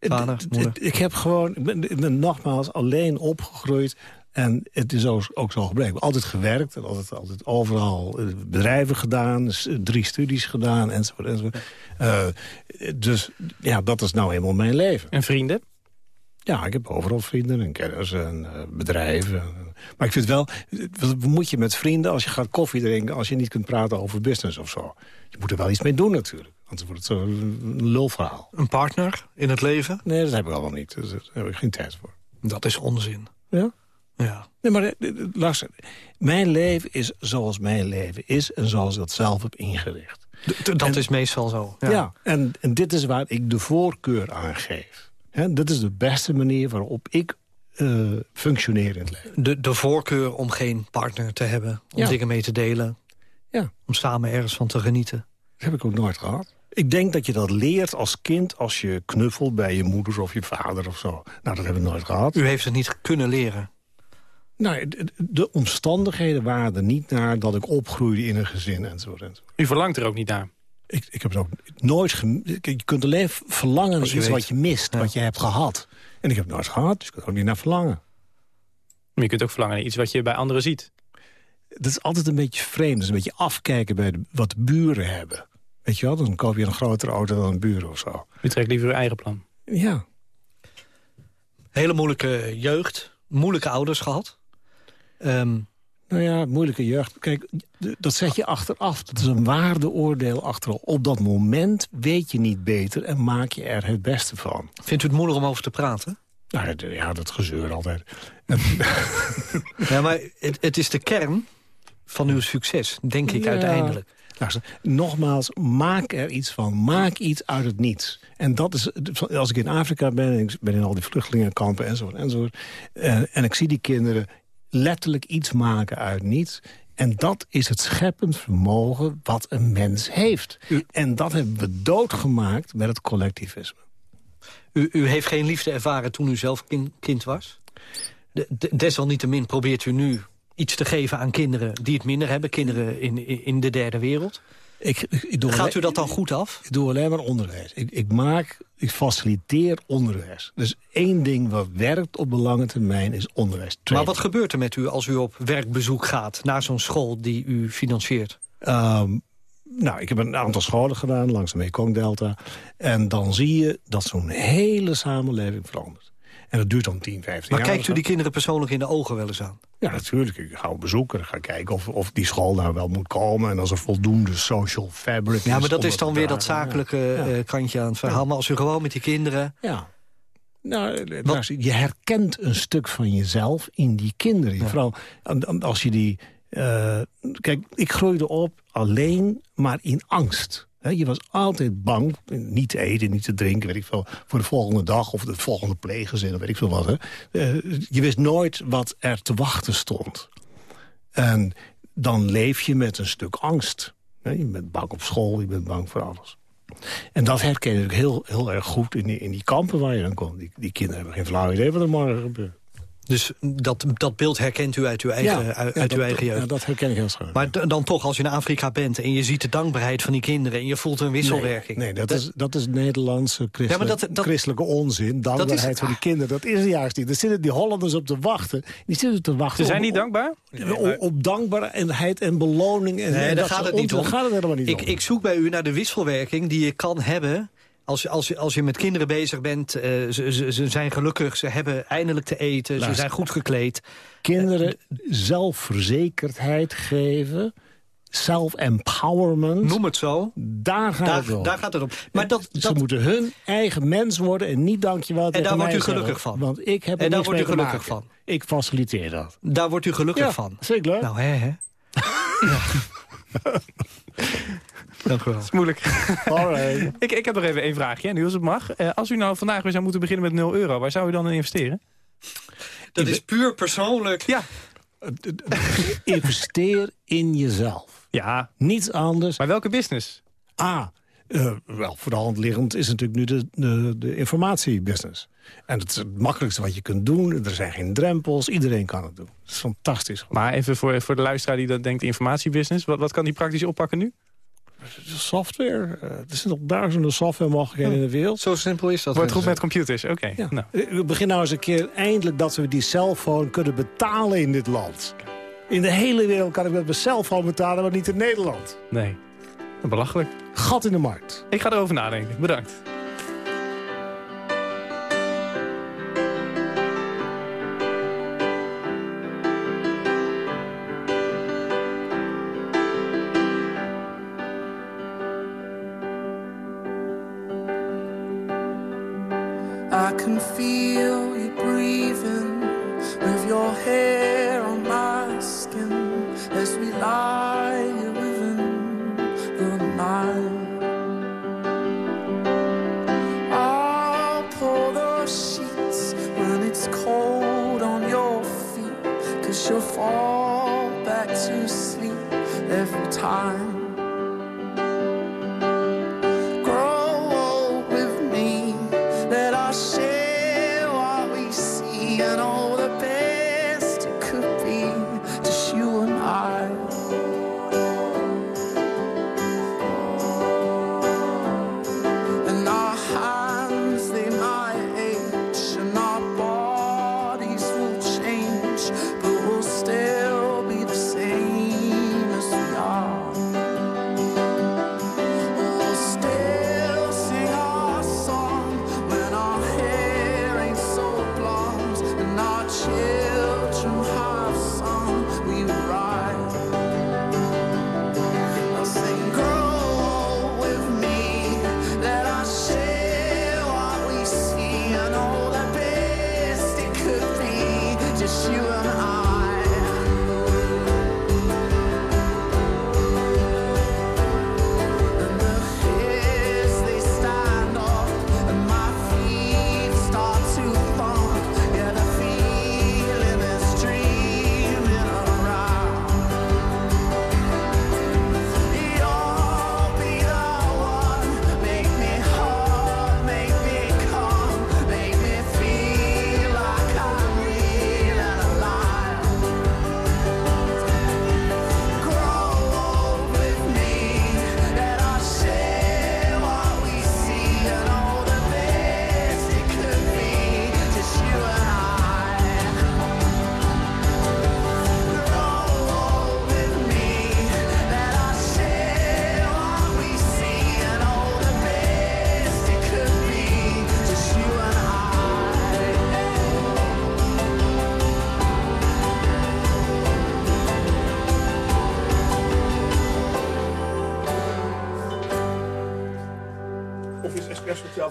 [SPEAKER 3] Vader? Moeder?
[SPEAKER 7] Ik heb gewoon, ik ben, ik ben nogmaals alleen opgegroeid. En het is ook, ook zo gebleven. Heb altijd gewerkt, en altijd, altijd overal eh, bedrijven gedaan, drie studies gedaan, enzovoort. enzovoort. Eh, dus ja, dat is nou eenmaal mijn leven.
[SPEAKER 2] En vrienden?
[SPEAKER 7] Ja, ik heb overal vrienden en kenners en eh, bedrijven. Maar ik vind wel, wat moet je met vrienden als je gaat koffie drinken... als je niet kunt praten over business of zo? Je moet er wel iets mee doen natuurlijk. Anders wordt het zo'n lulverhaal.
[SPEAKER 3] Een partner in het leven?
[SPEAKER 7] Nee, dat heb ik allemaal niet. Dus daar heb ik geen tijd voor.
[SPEAKER 3] Dat is onzin.
[SPEAKER 7] Ja?
[SPEAKER 3] Ja.
[SPEAKER 7] Nee, maar eh, eh, luister. Mijn leven is zoals mijn leven is... en zoals ik dat zelf heb ingericht.
[SPEAKER 3] dat
[SPEAKER 7] En-
[SPEAKER 3] is meestal zo.
[SPEAKER 7] Ja, en, en dit is waar ik de voorkeur aan geef. Hè, dit is de beste manier waarop ik eh, functioneer in het leven.
[SPEAKER 3] De, de voorkeur om geen partner te hebben. Om
[SPEAKER 7] Ja.
[SPEAKER 3] dingen mee te delen.
[SPEAKER 7] Ja.
[SPEAKER 3] Om samen ergens van te genieten.
[SPEAKER 7] Dat heb ik ook nooit gehad. Ik denk dat je dat leert als kind als je knuffelt bij je moeder of je vader of zo. Nou, dat heb ik nooit gehad.
[SPEAKER 3] U heeft het niet kunnen leren.
[SPEAKER 7] Nou, de, de omstandigheden waren er niet naar dat ik opgroeide in een gezin enzovoort. enzovoort.
[SPEAKER 2] U verlangt er ook niet naar.
[SPEAKER 7] Ik, ik heb het ook nooit... Je kunt alleen verlangen naar iets
[SPEAKER 3] weet.
[SPEAKER 7] wat je mist, wat je hebt gehad. En ik heb het nooit gehad, dus ik kan er ook niet naar verlangen.
[SPEAKER 2] Maar je kunt ook verlangen naar iets wat je bij anderen ziet.
[SPEAKER 7] Dat is altijd een beetje vreemd. Dat is een beetje afkijken bij de- wat de buren hebben. Weet je wel, dan koop je een grotere auto dan een buren of zo.
[SPEAKER 2] U trekt liever uw eigen plan.
[SPEAKER 7] Ja.
[SPEAKER 3] Hele moeilijke jeugd. Moeilijke ouders gehad. Ehm,
[SPEAKER 7] Nou ja, moeilijke jeugd. Kijk, dat zet je achteraf. Dat is een waardeoordeel achteraf. Op dat moment weet je niet beter en maak je er het beste van.
[SPEAKER 3] vindt u het moeilijk om over te praten?
[SPEAKER 7] Nou, ja, dat gezeur altijd.
[SPEAKER 3] Ja, maar het, het is de kern van uw succes, denk ik
[SPEAKER 7] Ja.
[SPEAKER 3] uiteindelijk.
[SPEAKER 7] Luister, nogmaals, maak er iets van. Maak iets uit het niets. En dat is, als ik in Afrika ben, en ik ben in al die vluchtelingenkampen enzovoort, enzovoort. eh, en ik zie die kinderen letterlijk iets maken uit niets. En dat is het scheppend vermogen wat een mens heeft. En dat hebben we doodgemaakt met het collectivisme.
[SPEAKER 3] U, u heeft geen liefde ervaren toen u zelf kin- kind was? De, de- desalniettemin probeert u nu iets te geven aan kinderen die het minder hebben. Kinderen in, in de derde wereld.
[SPEAKER 7] Ik, ik, doe
[SPEAKER 3] Gaat u dat dan goed af?
[SPEAKER 7] Ik doe alleen maar onderwijs. Ik, ik maak, ik faciliteer onderwijs. Dus één ding wat werkt op de lange termijn is onderwijs.
[SPEAKER 3] Maar wat gebeurt er met u als u op werkbezoek gaat... naar zo'n school die u financiert?
[SPEAKER 7] Ehm, nou, ik heb een aantal scholen gedaan langs de Mekong-delta. En dan zie je dat zo'n hele samenleving verandert. En dat duurt dan 10, 15
[SPEAKER 3] Maar
[SPEAKER 7] jaar.
[SPEAKER 3] kijkt u die kinderen persoonlijk in de ogen wel eens aan?
[SPEAKER 7] Ja, natuurlijk. Ik ga op bezoek en ga kijken of, of die school daar wel moet komen. En als er voldoende social fabric is.
[SPEAKER 3] Ja, maar dat is dan weer dat zakelijke
[SPEAKER 7] Ja.
[SPEAKER 3] eh, kantje aan het verhaal. Maar als u gewoon met die kinderen...
[SPEAKER 7] Ja. Nou, eh, luister, je herkent een stuk van jezelf in die kinderen. Vooral als je die... eh, kijk, ik groeide op alleen, maar in angst. Je was altijd bang, niet te eten, niet te drinken, weet ik veel, voor de volgende dag of de volgende pleeggezin, weet ik veel wat. Hè. Eh, je wist nooit wat er te wachten stond. En dan leef je met een stuk angst. Je bent bang op school, je bent bang voor alles. En dat herken je ook heel, heel erg goed in die, in die kampen waar je dan komt. Die, die kinderen hebben geen flauw idee wat er morgen gebeurt.
[SPEAKER 3] Dus dat, dat beeld herkent u uit uw eigen,
[SPEAKER 7] Ja,
[SPEAKER 3] uit,
[SPEAKER 7] ja,
[SPEAKER 3] uw
[SPEAKER 7] dat-
[SPEAKER 3] eigen jeugd?
[SPEAKER 7] ja, dat herken ik heel scherp.
[SPEAKER 3] Maar dan toch, als je in Afrika bent en je ziet de dankbaarheid van die kinderen... en je voelt een wisselwerking.
[SPEAKER 7] Nee, dat, is, dat is Nederlandse christelijk,
[SPEAKER 3] Ja, maar dat- dat-
[SPEAKER 7] christelijke onzin. Dankbaarheid
[SPEAKER 3] Dat is-
[SPEAKER 7] voor die kinderen, dat is er juist niet. Er zitten die Hollanders op te wachten. Die zitten te wachten
[SPEAKER 23] Ze zijn
[SPEAKER 7] op-
[SPEAKER 23] niet dankbaar?
[SPEAKER 7] Op, op dankbaarheid en beloning. En,
[SPEAKER 3] Nee,
[SPEAKER 7] en
[SPEAKER 3] daar
[SPEAKER 7] dat
[SPEAKER 3] gaat het
[SPEAKER 7] soort
[SPEAKER 3] niet
[SPEAKER 7] onzin.
[SPEAKER 3] om.
[SPEAKER 7] Daar gaat het helemaal niet
[SPEAKER 3] ik,
[SPEAKER 7] om.
[SPEAKER 3] ik zoek bij u naar de wisselwerking die je kan hebben... Als je, als, je, als je met kinderen bezig bent, eh, ze, ze, ze zijn gelukkig, ze hebben eindelijk te eten, ze zijn goed gekleed.
[SPEAKER 7] Kinderen zelfverzekerdheid geven... Self-empowerment.
[SPEAKER 3] Noem het zo.
[SPEAKER 7] Daar gaat
[SPEAKER 3] Daar,
[SPEAKER 7] het om.
[SPEAKER 3] daar gaat het om. Maar dat,
[SPEAKER 7] Ze
[SPEAKER 3] dat,
[SPEAKER 7] moeten hun eigen mens worden en niet dankjewel
[SPEAKER 3] En daar wordt u gelukkig van.
[SPEAKER 7] Want ik heb
[SPEAKER 3] En daar wordt u gelukkig
[SPEAKER 7] maken.
[SPEAKER 3] van.
[SPEAKER 7] Ik faciliteer dat.
[SPEAKER 3] daar wordt u gelukkig
[SPEAKER 7] Ja,
[SPEAKER 3] van.
[SPEAKER 7] Leuk.
[SPEAKER 3] Nou, hè, hè. Dank u wel.
[SPEAKER 23] is moeilijk.
[SPEAKER 7] Alright.
[SPEAKER 23] ik, ik heb nog even één vraagje, nu als het mag. Eh, als u nou vandaag weer zou moeten beginnen met 0 euro... waar zou u dan in investeren?
[SPEAKER 3] Dat is puur persoonlijk.
[SPEAKER 23] Ja.
[SPEAKER 7] Investeer in jezelf.
[SPEAKER 23] Ja.
[SPEAKER 7] Niets anders.
[SPEAKER 23] Maar welke business?
[SPEAKER 7] Ah, eh, wel, voor de hand liggend is natuurlijk nu de, de, de informatiebusiness. En het is het makkelijkste wat je kunt doen. Er zijn geen drempels. Iedereen kan het doen. Het is fantastisch.
[SPEAKER 23] Maar even voor, voor de luisteraar die dat denkt informatiebusiness... wat, wat kan die praktisch oppakken nu?
[SPEAKER 7] Software. eh, er zijn nog duizenden software mogelijkheden in de wereld.
[SPEAKER 3] Zo simpel is dat.
[SPEAKER 23] Wordt goed met computers, oké. Nou.
[SPEAKER 7] We beginnen nou eens een keer eindelijk dat we die cellphone kunnen betalen in dit land. In de hele wereld kan ik met mijn cellphone betalen, maar niet in Nederland.
[SPEAKER 23] Nee, belachelijk.
[SPEAKER 7] Gat in de markt.
[SPEAKER 23] Ik ga erover nadenken, bedankt.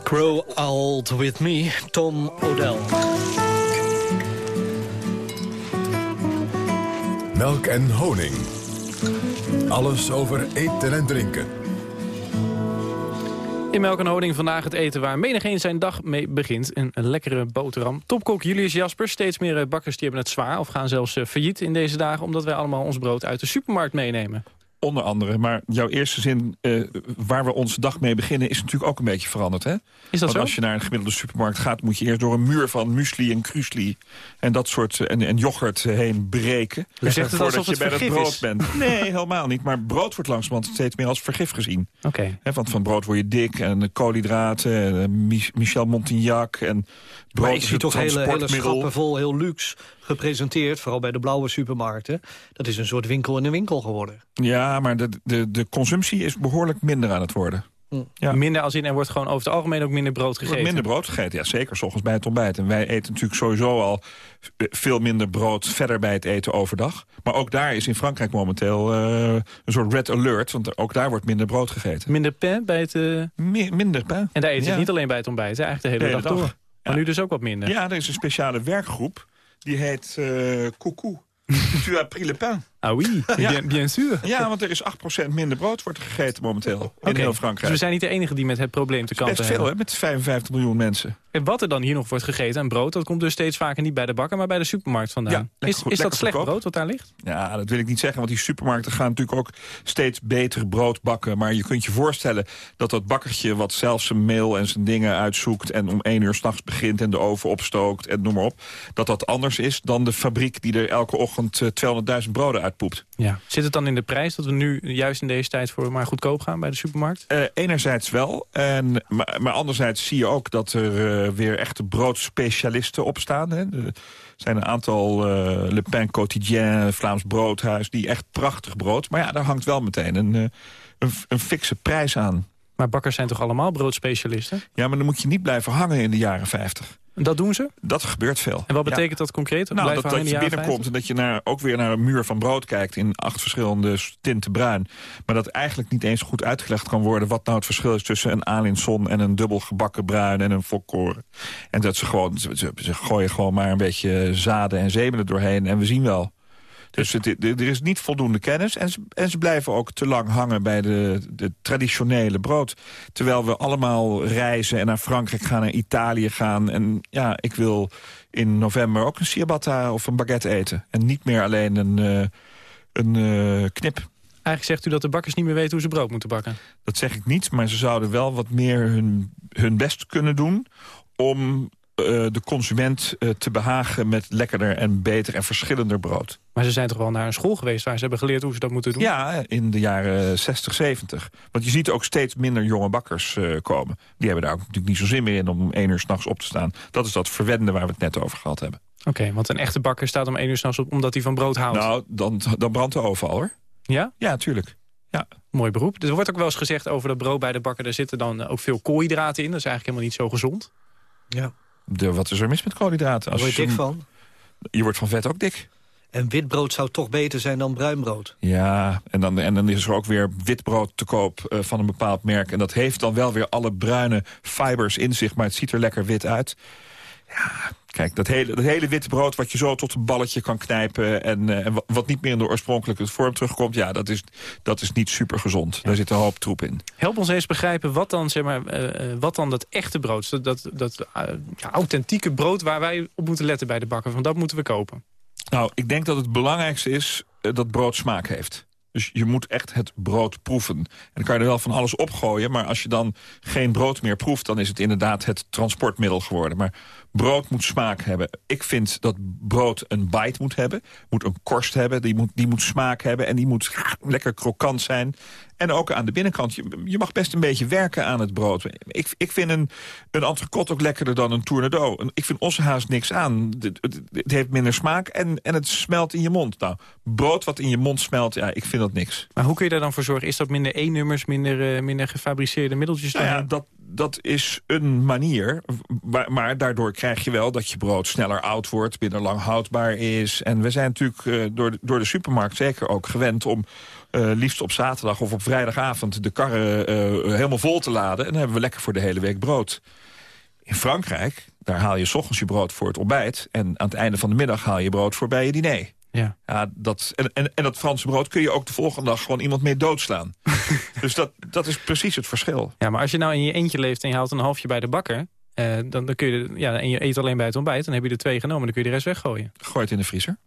[SPEAKER 24] Grow Old With Me,
[SPEAKER 3] Tom O'Dell.
[SPEAKER 1] Melk en honing. Alles over eten en drinken.
[SPEAKER 2] In Melk en Honing vandaag het eten waar menigeen zijn dag mee begint. Een, een lekkere boterham. Topkok Julius Jasper. Steeds meer eh, bakkers die hebben het zwaar of gaan zelfs eh, failliet in deze dagen... omdat wij allemaal ons brood uit de supermarkt meenemen.
[SPEAKER 25] Onder andere, maar jouw eerste zin eh, waar we onze dag mee beginnen... is natuurlijk ook een beetje veranderd, hè?
[SPEAKER 2] Is dat
[SPEAKER 25] Want
[SPEAKER 2] zo?
[SPEAKER 25] als je naar een gemiddelde supermarkt gaat... moet je eerst door een muur van muesli en krusli... en dat soort eh, en, en yoghurt heen breken.
[SPEAKER 2] U zegt het
[SPEAKER 25] voordat
[SPEAKER 2] alsof
[SPEAKER 25] je
[SPEAKER 2] het
[SPEAKER 25] bij het brood
[SPEAKER 2] is.
[SPEAKER 25] bent. Nee, helemaal niet. Maar brood wordt langzamerhand steeds meer als vergif gezien.
[SPEAKER 2] Oké.
[SPEAKER 25] Want van brood word je dik en koolhydraten... En, eh, Mich- Michel Montignac en
[SPEAKER 3] Maar ik
[SPEAKER 25] is
[SPEAKER 3] zie
[SPEAKER 25] het
[SPEAKER 3] toch hele, hele schappen vol, heel luxe gepresenteerd. Vooral bij de blauwe supermarkten. Dat is een soort winkel in een winkel geworden.
[SPEAKER 25] Ja, maar de, de, de consumptie is behoorlijk minder aan het worden. Ja.
[SPEAKER 2] Minder als in, er wordt gewoon over het algemeen ook minder brood gegeten.
[SPEAKER 25] wordt minder brood gegeten, ja zeker, s ochtends bij het ontbijt. En wij eten natuurlijk sowieso al veel minder brood verder bij het eten overdag. Maar ook daar is in Frankrijk momenteel eh, een soort red alert. Want ook daar wordt minder brood gegeten.
[SPEAKER 2] Minder pain bij het... eh,
[SPEAKER 25] minder pain.
[SPEAKER 2] En daar eten ze
[SPEAKER 25] Ja.
[SPEAKER 2] niet alleen bij het ontbijt, hè, eigenlijk de hele,
[SPEAKER 25] De hele
[SPEAKER 2] dag,
[SPEAKER 25] dag.
[SPEAKER 2] door. Maar nu dus ook wat minder.
[SPEAKER 25] Ja, er is een speciale werkgroep. Die heet eh Coucou. tu as pris le pain.
[SPEAKER 2] Ah oui, bien, bien sûr.
[SPEAKER 25] Ja, want er is 8% minder brood wordt gegeten momenteel in heel
[SPEAKER 2] Dus
[SPEAKER 25] Frankrijk.
[SPEAKER 2] we zijn niet de enige die met het probleem te kampen
[SPEAKER 25] Best veel,
[SPEAKER 2] hebben.
[SPEAKER 25] hè, met 55 miljoen mensen.
[SPEAKER 2] En wat er dan hier nog wordt gegeten aan brood... dat komt dus steeds vaker niet bij de bakker, maar bij de supermarkt vandaan.
[SPEAKER 25] Ja, lekker
[SPEAKER 2] is is dat slecht
[SPEAKER 25] goedkoop.
[SPEAKER 2] brood wat daar ligt?
[SPEAKER 25] Ja, dat wil ik niet zeggen, want die supermarkten gaan natuurlijk ook steeds beter brood bakken. Maar je kunt je voorstellen dat dat bakkertje wat zelf zijn meel en zijn dingen uitzoekt... en om één uur s'nachts begint en de oven opstookt en noem maar op... dat dat anders is dan de fabriek die er elke ochtend eh, 200.000 broden uitpoept.
[SPEAKER 2] Ja. Zit het dan in de prijs dat we nu juist in deze tijd voor maar goedkoop gaan bij de supermarkt?
[SPEAKER 25] Eh, enerzijds wel, en, maar, maar anderzijds zie je ook dat er eh, weer echte broodspecialisten opstaan. Hè. Er zijn een aantal eh, Le Pain Quotidien, Vlaams Broodhuis... die echt prachtig brood. Maar ja, daar hangt wel meteen een, een, een fikse prijs aan.
[SPEAKER 2] Maar bakkers zijn toch allemaal broodspecialisten?
[SPEAKER 25] Ja, maar dan moet je niet blijven hangen in de jaren 50.
[SPEAKER 2] En dat doen ze?
[SPEAKER 25] Dat gebeurt veel.
[SPEAKER 2] En wat
[SPEAKER 25] Ja.
[SPEAKER 2] betekent dat concreet?
[SPEAKER 25] Nou, dat, dat je binnenkomt en dat je naar, ook weer naar een muur van brood kijkt... in acht verschillende tinten bruin. Maar dat eigenlijk niet eens goed uitgelegd kan worden... wat nou het verschil is tussen een Alinson en een dubbel gebakken bruin en een volkoren. En dat ze gewoon, ze, gooien gewoon maar een beetje zaden en zeemen er doorheen... en we zien wel. Dus het, er is niet voldoende kennis en ze, en ze blijven ook te lang hangen bij de, de traditionele brood. Terwijl we allemaal reizen en naar Frankrijk gaan, naar Italië gaan. En ja, ik wil in november ook een ciabatta of een baguette eten. En niet meer alleen een, eh, een eh, knip.
[SPEAKER 2] Eigenlijk zegt u dat de bakkers niet meer weten hoe ze brood moeten bakken.
[SPEAKER 25] Dat zeg ik niet, maar ze zouden wel wat meer hun, hun best kunnen doen... om eh, de consument eh, te behagen met lekkerder en beter en verschillender brood.
[SPEAKER 2] Maar ze zijn toch wel naar een school geweest waar ze hebben geleerd hoe ze dat moeten doen?
[SPEAKER 25] Ja, in de jaren 60, 70. Want je ziet ook steeds minder jonge bakkers eh, komen. Die hebben daar ook natuurlijk niet zo zin meer in om één uur s'nachts op te staan. Dat is dat verwende waar we het net over gehad hebben.
[SPEAKER 2] Oké, want een echte bakker staat om één uur s'nachts op omdat hij van brood houdt.
[SPEAKER 25] Nou, dan, dan brandt de oven al hoor.
[SPEAKER 2] Ja?
[SPEAKER 25] Ja, tuurlijk. Ja.
[SPEAKER 2] Mooi beroep. Er wordt ook wel eens gezegd over dat brood bij de bakker... daar zitten dan ook veel koolhydraten in. Dat is eigenlijk helemaal niet zo gezond.
[SPEAKER 3] Ja.
[SPEAKER 25] De, wat is er mis met koolhydraten?
[SPEAKER 3] Daar word je dik van.
[SPEAKER 25] Je wordt van vet ook dik.
[SPEAKER 3] En wit brood zou toch beter zijn dan bruin brood.
[SPEAKER 25] Ja, en dan, en dan is er ook weer wit brood te koop eh, van een bepaald merk. En dat heeft dan wel weer alle bruine fibers in zich, maar het ziet er lekker wit uit. Ja, kijk, dat hele, dat hele witte brood wat je zo tot een balletje kan knijpen... en, eh, en wa- wat niet meer in de oorspronkelijke vorm terugkomt... ja, dat is, dat is niet super gezond. Daar zit een hoop troep in.
[SPEAKER 2] Help ons eens begrijpen wat dan, zeg maar, eh, eh, wat dan dat echte brood... dat, dat, dat ja, authentieke brood waar wij op moeten letten bij de bakker. Want dat moeten we kopen.
[SPEAKER 25] Nou, ik denk dat het belangrijkste is dat brood smaak heeft. Dus je moet echt het brood proeven. En dan kan je er wel van alles opgooien... maar als je dan geen brood meer proeft... dan is het inderdaad het transportmiddel geworden. Maar brood moet smaak hebben. Ik vind dat brood een bite moet hebben. Moet een korst hebben, die moet, die moet smaak hebben... en die moet lekker krokant zijn. En ook aan de binnenkant. Je, je mag best een beetje werken aan het brood. Ik, ik vind een, een entrecote ook lekkerder dan een tournedo. Een- Ik vind ossehaas niks aan. Het, heeft minder smaak en, en het smelt in je mond. Nou, brood wat in je mond smelt, ja, ik vind dat niks.
[SPEAKER 2] Maar hoe kun je daar dan voor zorgen? Is dat minder E-nummers, minder, eh, minder gefabriceerde middeltjes?
[SPEAKER 25] Nou ja, dat, dat is een manier. Maar, daardoor krijg je wel dat je brood sneller oud wordt... binnen lang houdbaar is. En we zijn natuurlijk uh, door, de, door de supermarkt zeker ook gewend... om uh, liefst op zaterdag of op vrijdagavond de karren uh, helemaal vol te laden. En dan hebben we lekker voor de hele week brood. In Frankrijk, daar haal je s ochtends je brood voor het ontbijt... en aan het einde van de middag haal je brood voor bij je diner.
[SPEAKER 2] Ja.
[SPEAKER 25] Ja, dat, en, en, en dat Franse brood kun je ook de volgende dag gewoon iemand mee doodslaan. dus dat, dat is precies het verschil.
[SPEAKER 2] Ja, maar als je nou in je eentje leeft en je haalt een halfje bij de bakker... Uh, dan, dan kun je, ja, en je eet alleen bij het ontbijt, dan heb je er twee genomen... dan kun je de rest weggooien.
[SPEAKER 25] Gooi het in de vriezer.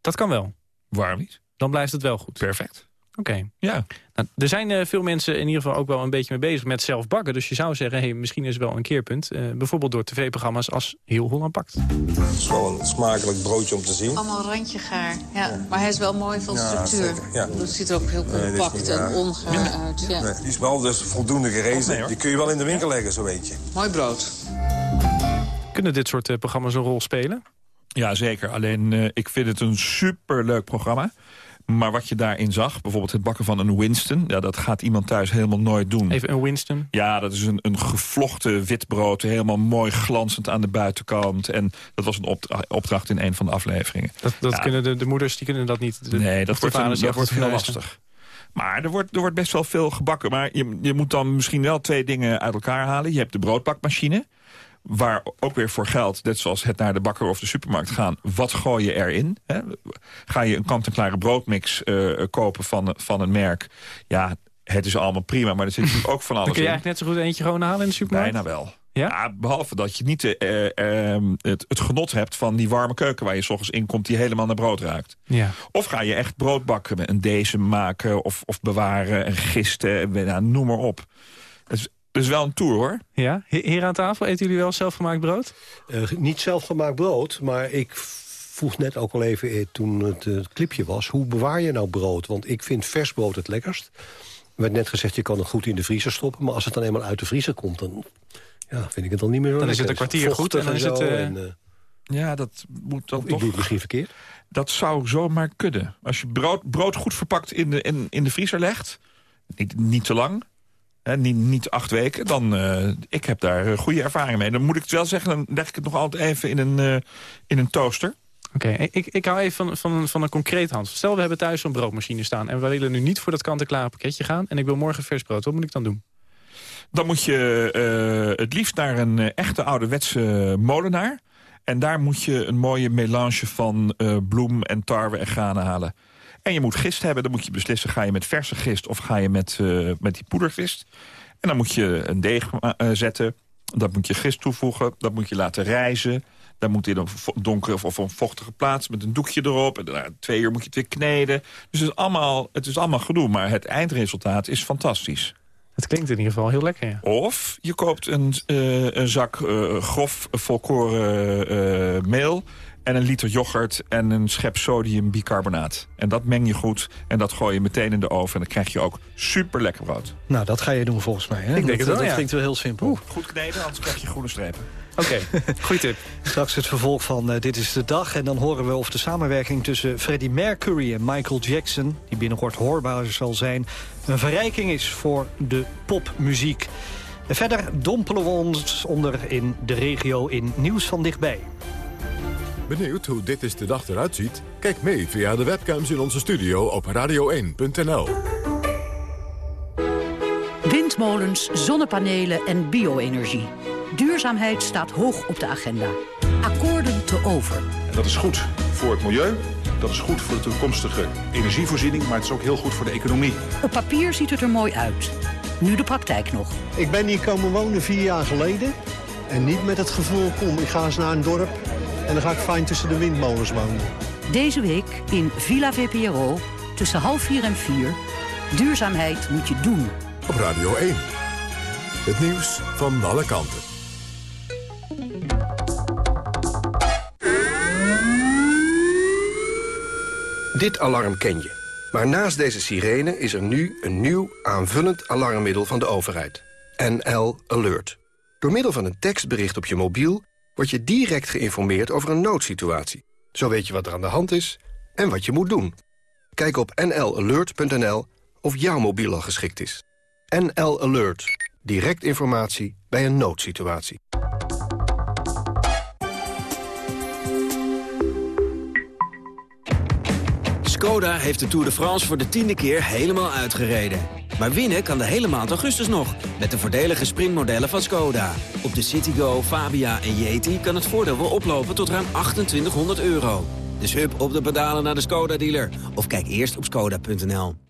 [SPEAKER 2] Dat kan wel.
[SPEAKER 25] Waarom niet?
[SPEAKER 2] Dan blijft het wel goed.
[SPEAKER 25] Perfect.
[SPEAKER 2] Oké.
[SPEAKER 25] Ja.
[SPEAKER 2] Nou, er zijn uh, veel mensen in ieder geval ook wel een beetje mee bezig met zelf bakken. Dus je zou zeggen, hey, misschien is het wel een keerpunt. Uh, bijvoorbeeld door tv-programma's als Heel Holland Pakt.
[SPEAKER 26] Het is wel een smakelijk broodje om te zien.
[SPEAKER 27] Allemaal randje gaar. Ja, maar hij is wel mooi van ja, structuur. Ja. Het ziet er ook heel compact nee, en ongaar uit. Ja.
[SPEAKER 26] Nee, die is wel dus voldoende gerezen. Nee, die kun je wel in de winkel leggen, zo weet je.
[SPEAKER 27] Mooi brood.
[SPEAKER 2] Kunnen dit soort uh, programma's een rol spelen?
[SPEAKER 25] Ja, zeker. Alleen ik vind het een superleuk programma. Maar wat je daarin zag, bijvoorbeeld het bakken van een Winston... Ja, dat gaat iemand thuis helemaal nooit doen.
[SPEAKER 2] Even een Winston?
[SPEAKER 25] Ja, dat is een, een gevlochten witbrood, helemaal mooi glanzend aan de buitenkant. En dat was een opdracht in een van de afleveringen.
[SPEAKER 2] Dat, dat ja. kunnen de, de, moeders die kunnen dat niet? De,
[SPEAKER 25] nee, dat wordt, een, dat wordt heel lastig. Maar er wordt, er wordt best wel veel gebakken. Maar je, je moet dan misschien wel twee dingen uit elkaar halen. Je hebt de broodbakmachine waar ook weer voor geld, net zoals het naar de bakker of de supermarkt gaan... wat gooi je erin? Hè? Ga je een kant-en-klare broodmix uh, kopen van, van een merk? Ja, het is allemaal prima, maar er zit natuurlijk ook van alles in.
[SPEAKER 2] kun je eigenlijk net zo goed eentje gewoon halen in de supermarkt?
[SPEAKER 25] Bijna wel. Ja? ja? behalve dat je niet uh, uh, het, het, genot hebt van die warme keuken... waar je s ochtends in komt die helemaal naar brood ruikt.
[SPEAKER 2] Ja.
[SPEAKER 25] Of ga je echt brood bakken, een deze maken of, of bewaren, en gisten, nou, noem maar op. Het is dus wel een tour, hoor.
[SPEAKER 2] Ja? Hier aan tafel, eten jullie wel zelfgemaakt brood?
[SPEAKER 6] Uh, niet zelfgemaakt brood, maar ik vroeg net ook al even eh, toen het uh, clipje was... hoe bewaar je nou brood? Want ik vind vers brood het lekkerst. Er werd net gezegd, je kan het goed in de vriezer stoppen... maar als het dan eenmaal uit de vriezer komt, dan ja, vind ik het dan niet meer zo
[SPEAKER 2] Dan
[SPEAKER 6] lekker.
[SPEAKER 2] is het een kwartier goed en dan is het... Uh... En, uh,
[SPEAKER 25] ja, dat moet dan
[SPEAKER 6] ik
[SPEAKER 25] toch...
[SPEAKER 6] doe het misschien verkeerd.
[SPEAKER 25] Dat zou zomaar kunnen. Als je brood, brood goed verpakt in de, in, in de vriezer legt... Niet, niet te lang, niet, niet, acht weken, dan uh, ik heb daar goede ervaring mee. Dan moet ik het wel zeggen, dan leg ik het nog altijd even in een, uh, in een toaster.
[SPEAKER 2] Oké, okay, ik, ik hou even van, van, van een concreet hand. Stel, we hebben thuis zo'n broodmachine staan... en we willen nu niet voor dat kant-en-klare pakketje gaan... en ik wil morgen vers brood. Wat moet ik dan doen?
[SPEAKER 25] Dan moet je uh, het liefst naar een echte ouderwetse molenaar... en daar moet je een mooie melange van bloem en tarwe en granen halen. En je moet gist hebben, dan moet je beslissen... ga je met verse gist of ga je met, uh, met die poedergist. En dan moet je een deeg uh, zetten. Dat moet je gist toevoegen. Dat moet je laten rijzen. Dan moet in een donkere of een vochtige plaats met een doekje erop. En daarna twee uur moet je het weer kneden. Dus het is allemaal, het is allemaal gedoe. Maar het eindresultaat is fantastisch.
[SPEAKER 2] Het klinkt in ieder geval heel lekker, ja.
[SPEAKER 25] Of je koopt een, uh, een zak uh, grof volkoren uh, meel en een liter yoghurt en een schep sodium bicarbonaat. En dat meng je goed en dat gooi je meteen in de oven... en dan krijg je ook super lekker brood.
[SPEAKER 3] Nou, dat ga je doen volgens mij. Hè?
[SPEAKER 2] Ik denk
[SPEAKER 3] dat,
[SPEAKER 2] het wel,
[SPEAKER 3] Dat klinkt wel heel simpel. Oeh.
[SPEAKER 25] Goed kneden, anders krijg je groene strepen.
[SPEAKER 2] Oké, okay. goeie tip.
[SPEAKER 3] Straks het vervolg van uh, Dit is de Dag. En dan horen we of de samenwerking tussen Freddie Mercury en Michael Jackson... die binnenkort hoorbaar zal zijn, een verrijking is voor de popmuziek. En verder dompelen we ons onder in de regio in Nieuws van Dichtbij.
[SPEAKER 1] Benieuwd hoe dit is de dag eruit ziet? Kijk mee via de webcams in onze studio op radio1.nl.
[SPEAKER 28] Windmolens, zonnepanelen en bio-energie. Duurzaamheid staat hoog op de agenda. Akkoorden te over.
[SPEAKER 29] En dat is goed voor het milieu, dat is goed voor de toekomstige energievoorziening... maar het is ook heel goed voor de economie.
[SPEAKER 28] Op papier ziet het er mooi uit. Nu de praktijk nog.
[SPEAKER 30] Ik ben hier komen wonen vier jaar geleden. En niet met het gevoel, kom, ik ga eens naar een dorp... en dan ga ik fijn tussen de windmolens wonen.
[SPEAKER 28] Deze week in Villa VPRO tussen half vier en vier. Duurzaamheid moet je doen.
[SPEAKER 1] Op Radio 1. Het nieuws van alle kanten.
[SPEAKER 31] Dit alarm ken je. Maar naast deze sirene is er nu een nieuw aanvullend alarmmiddel van de overheid. NL Alert. Door middel van een tekstbericht op je mobiel... word je direct geïnformeerd over een noodsituatie. Zo weet je wat er aan de hand is en wat je moet doen. Kijk op nlalert.nl of jouw mobiel al geschikt is. NL Alert. Direct informatie bij een noodsituatie.
[SPEAKER 32] Skoda heeft de Tour de France voor de tiende keer helemaal uitgereden. Maar winnen kan de hele maand augustus nog, met de voordelige sprintmodellen van Skoda. Op de Citigo, Fabia en Yeti kan het voordeel wel oplopen tot ruim 2800 euro. Dus hup op de pedalen naar de Skoda-dealer. Of kijk eerst op skoda.nl.